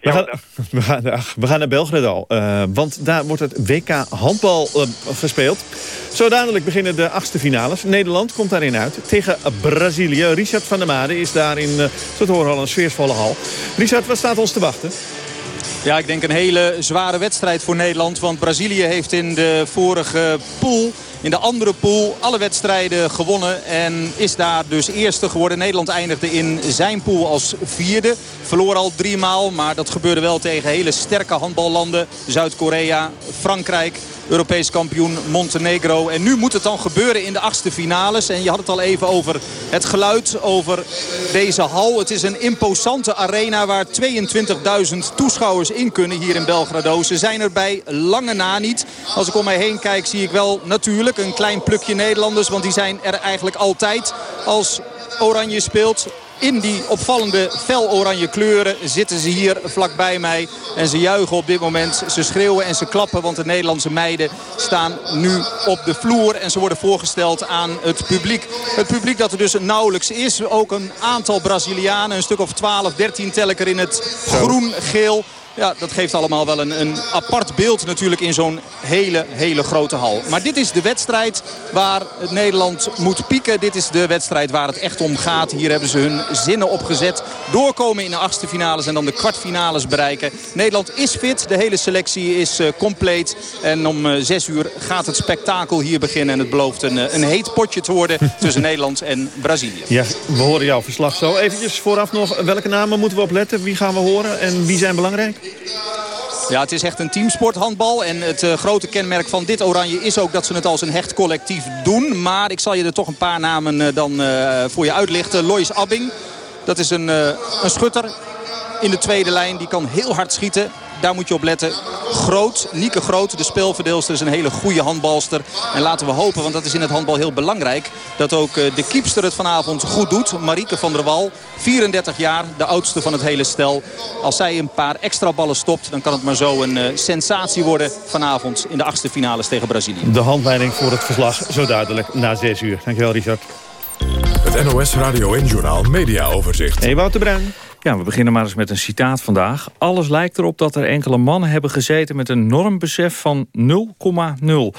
We gaan, we, gaan, we gaan, naar Belgrado, uh, want daar wordt het WK handbal uh, gespeeld. Zo dadelijk beginnen de achtste finales. Nederland komt daarin uit tegen Brazilië. Richard van der Made is daar in, uh, zo te horen al, een sfeersvolle hal. Richard, wat staat ons te wachten? Ja, ik denk een hele zware wedstrijd voor Nederland. Want Brazilië heeft in de vorige pool in de andere pool alle wedstrijden gewonnen. En is daar dus eerste geworden. Nederland eindigde in zijn pool als vierde. Verloor al drie maal. Maar dat gebeurde wel tegen hele sterke handballanden. Zuid-Korea, Frankrijk. Europees kampioen Montenegro. En nu moet het dan gebeuren in de achtste finales. En je had het al even over het geluid, over deze hal. Het is een imposante arena waar 22.000 toeschouwers in kunnen hier in Belgrado. Ze zijn er bij lange na niet. Als ik om mij heen kijk zie ik wel natuurlijk een klein plukje Nederlanders. Want die zijn er eigenlijk altijd als Oranje speelt in die opvallende fel-oranje kleuren zitten ze hier vlakbij mij. En ze juichen op dit moment. Ze schreeuwen en ze klappen. Want de Nederlandse meiden staan nu op de vloer. En ze worden voorgesteld aan het publiek. Het publiek dat er dus nauwelijks is. Ook een aantal Brazilianen. Een stuk of 12, 13 tel ik er in het groen-geel. Ja, dat geeft allemaal wel een, een apart beeld natuurlijk in zo'n hele, hele grote hal. Maar dit is de wedstrijd waar het Nederland moet pieken. Dit is de wedstrijd waar het echt om gaat. Hier hebben ze hun zinnen opgezet. Doorkomen in de achtste finales en dan de kwartfinales bereiken. Nederland is fit. De hele selectie is uh, compleet. En om uh, zes uur gaat het spektakel hier beginnen. En het belooft een, uh, een heet potje te worden tussen Nederland en Brazilië. Ja, we horen jouw verslag zo. Eventjes vooraf nog, welke namen moeten we opletten? Wie gaan we horen en wie zijn belangrijk? Ja, het is echt een teamsport handbal. En het uh, grote kenmerk van dit oranje is ook dat ze het als een hecht collectief doen. Maar ik zal je er toch een paar namen uh, dan uh, voor je uitlichten. Lois Abbing, dat is een, een schutter in de tweede lijn. Die kan heel hard schieten. Daar moet je op letten. Groot, Nieke Groot, de speelverdeelster, is een hele goede handbalster. En laten we hopen, want dat is in het handbal heel belangrijk... dat ook eh, de kiepster het vanavond goed doet. Marieke van der Wal, 34 jaar, de oudste van het hele stel. Als zij een paar extra ballen stopt, dan kan het maar zo een uh, sensatie worden... vanavond in de achtste finales tegen Brazilië. De handleiding voor het verslag, zo duidelijk, na 6 uur. Dankjewel, Richard. Het NOS Radio en Journaal Media Overzicht. Hey, Wouter Bruin. Ja, we beginnen maar eens met een citaat vandaag. Alles lijkt erop dat er enkele mannen hebben gezeten met een normbesef van 0,0.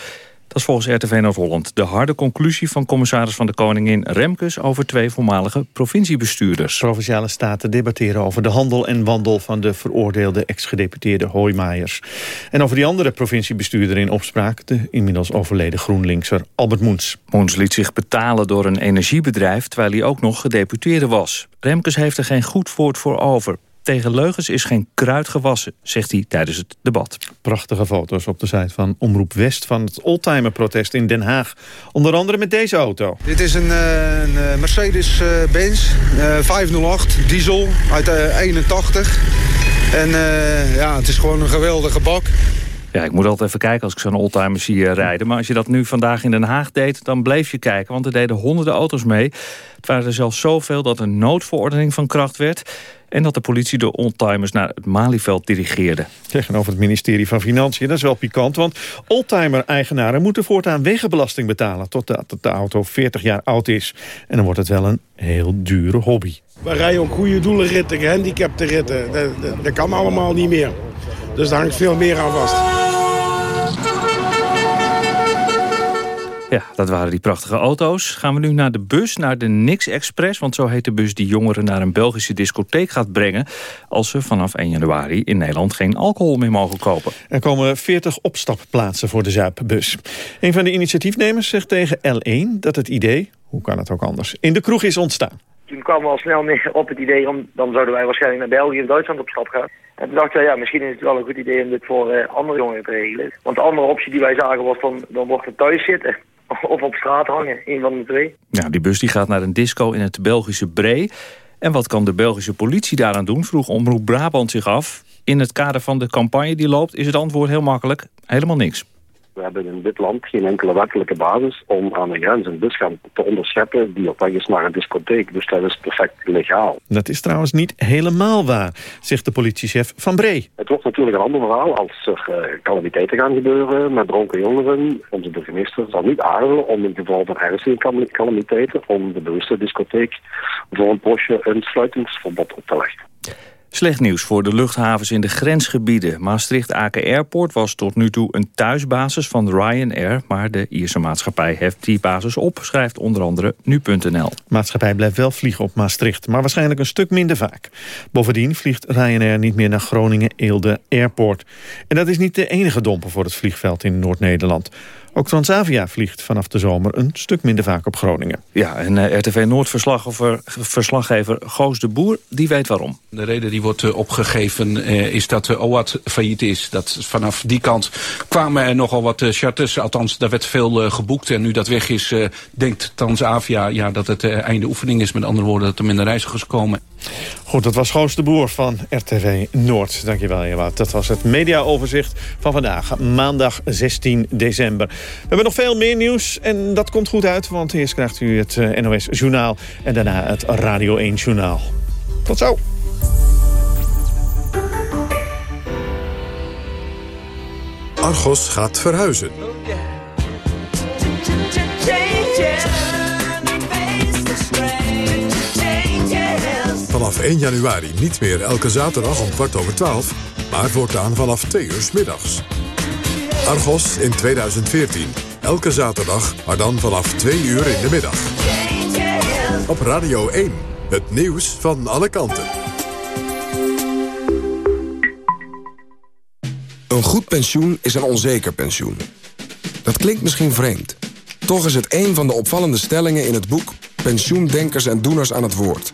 Dat is volgens RTV Noord-Holland de harde conclusie van commissaris van de Koningin Remkes over twee voormalige provinciebestuurders. Provinciale staten debatteren over de handel en wandel van de veroordeelde ex-gedeputeerde Hoijmaijers. En over die andere provinciebestuurder in opspraak, de inmiddels overleden GroenLinkser Albert Moens. Moens liet zich betalen door een energiebedrijf terwijl hij ook nog gedeputeerde was. Remkes heeft er geen goed woord voor over. Tegen leugens is geen kruid gewassen, zegt hij tijdens het debat. Prachtige foto's op de site van Omroep West van het oldtimer-protest in Den Haag. Onder andere met deze auto. Dit is een, uh, een Mercedes-Benz uh, 508 diesel uit uh, 81. En ja, het is gewoon een geweldige bak. Ja, ik moet altijd even kijken als ik zo'n oldtimer zie rijden. Maar als je dat nu vandaag in Den Haag deed, dan bleef je kijken. Want er deden honderden auto's mee. Het waren er zelfs zoveel dat een noodverordening van kracht werd en dat de politie de oldtimers naar het Malieveld dirigeerde. Tegenover het ministerie van Financiën, dat is wel pikant... want oldtimer-eigenaren moeten voortaan wegenbelasting betalen... totdat de auto 40 jaar oud is. En dan wordt het wel een heel dure hobby. We rijden ook goede doelenritten, gehandicapte ritten. Dat, dat, dat kan allemaal niet meer. Dus daar hangt veel meer aan vast. Ja, dat waren die prachtige auto's. Gaan we nu naar de bus, naar de Nix Express. Want zo heet de bus die jongeren naar een Belgische discotheek gaat brengen... als ze vanaf 1 januari in Nederland geen alcohol meer mogen kopen. Er komen 40 opstapplaatsen voor de Zuipbus. Een van de initiatiefnemers zegt tegen L1 dat het idee, hoe kan het ook anders, in de kroeg is ontstaan. Toen kwamen we al snel op het idee, om, dan zouden wij waarschijnlijk naar België of Duitsland op stap gaan. En toen dachten wij, ja, misschien is het wel een goed idee om dit voor uh, andere jongeren te regelen. Want de andere optie die wij zagen was, dan, dan wordt het thuis zitten of op straat hangen. Een van de twee. Ja, die bus die gaat naar een disco in het Belgische Bree. En wat kan de Belgische politie daaraan doen, vroeg Omroep Brabant zich af. in het kader van de campagne die loopt... is het antwoord heel makkelijk, helemaal niks. We hebben in dit land geen enkele wettelijke basis om aan de grens een busgang te onderscheppen die op weg is naar een discotheek. Dus dat is perfect legaal. Dat is trouwens niet helemaal waar, zegt de politiechef Van Bree. Het wordt natuurlijk een ander verhaal als er uh, calamiteiten gaan gebeuren met dronken jongeren. Onze burgemeester zal niet aarzelen om in geval van ernstige calamiteiten om de bewuste discotheek voor een postje een sluitingsverbod op te leggen. Slecht nieuws voor de luchthavens in de grensgebieden. Maastricht-Aken Airport was tot nu toe een thuisbasis van Ryanair... maar de Ierse maatschappij heft die basis op, schrijft onder andere nu.nl. maatschappij blijft wel vliegen op Maastricht, maar waarschijnlijk een stuk minder vaak. Bovendien vliegt Ryanair niet meer naar Groningen-Eelde Airport. En dat is niet de enige domper voor het vliegveld in Noord-Nederland. Ook Transavia vliegt vanaf de zomer een stuk minder vaak op Groningen. Ja, en uh, RTV Noord-verslaggever Goos de Boer, die weet waarom. De reden die wordt uh, opgegeven uh, is dat OAT failliet is. Dat vanaf die kant kwamen er nogal wat charters. Althans, daar werd veel geboekt. En nu dat weg is, denkt Transavia ja, dat het einde oefening is. Met andere woorden, dat er minder reizigers komen. Goed, dat was Goos de Boer van RTV Noord. Dankjewel, Ewout. Dat was het mediaoverzicht van vandaag, maandag 16 december. We hebben nog veel meer nieuws en dat komt goed uit... want eerst krijgt u het NOS Journaal en daarna het Radio 1 Journaal. Tot zo. Argos gaat verhuizen. Vanaf 1 januari niet meer elke zaterdag om kwart over 12, maar voortaan vanaf 2 uur middags. Argos in 2014. Elke zaterdag, maar dan vanaf 2 uur in de middag. Op Radio 1. Het nieuws van alle kanten. Een goed pensioen is een onzeker pensioen. Dat klinkt misschien vreemd. Toch is het een van de opvallende stellingen in het boek... Pensioendenkers en Doeners aan het Woord...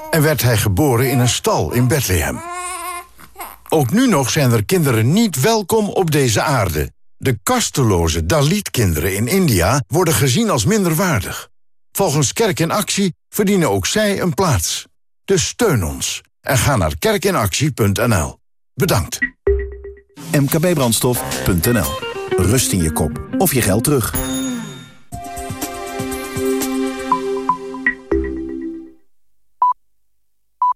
en werd hij geboren in een stal in Bethlehem. Ook nu nog zijn er kinderen niet welkom op deze aarde. De kasteloze Dalit-kinderen in India worden gezien als minderwaardig. Volgens Kerk in Actie verdienen ook zij een plaats. Dus steun ons en ga naar kerkinactie.nl. Bedankt. mkbbrandstof.nl. Rust in je kop of je geld terug.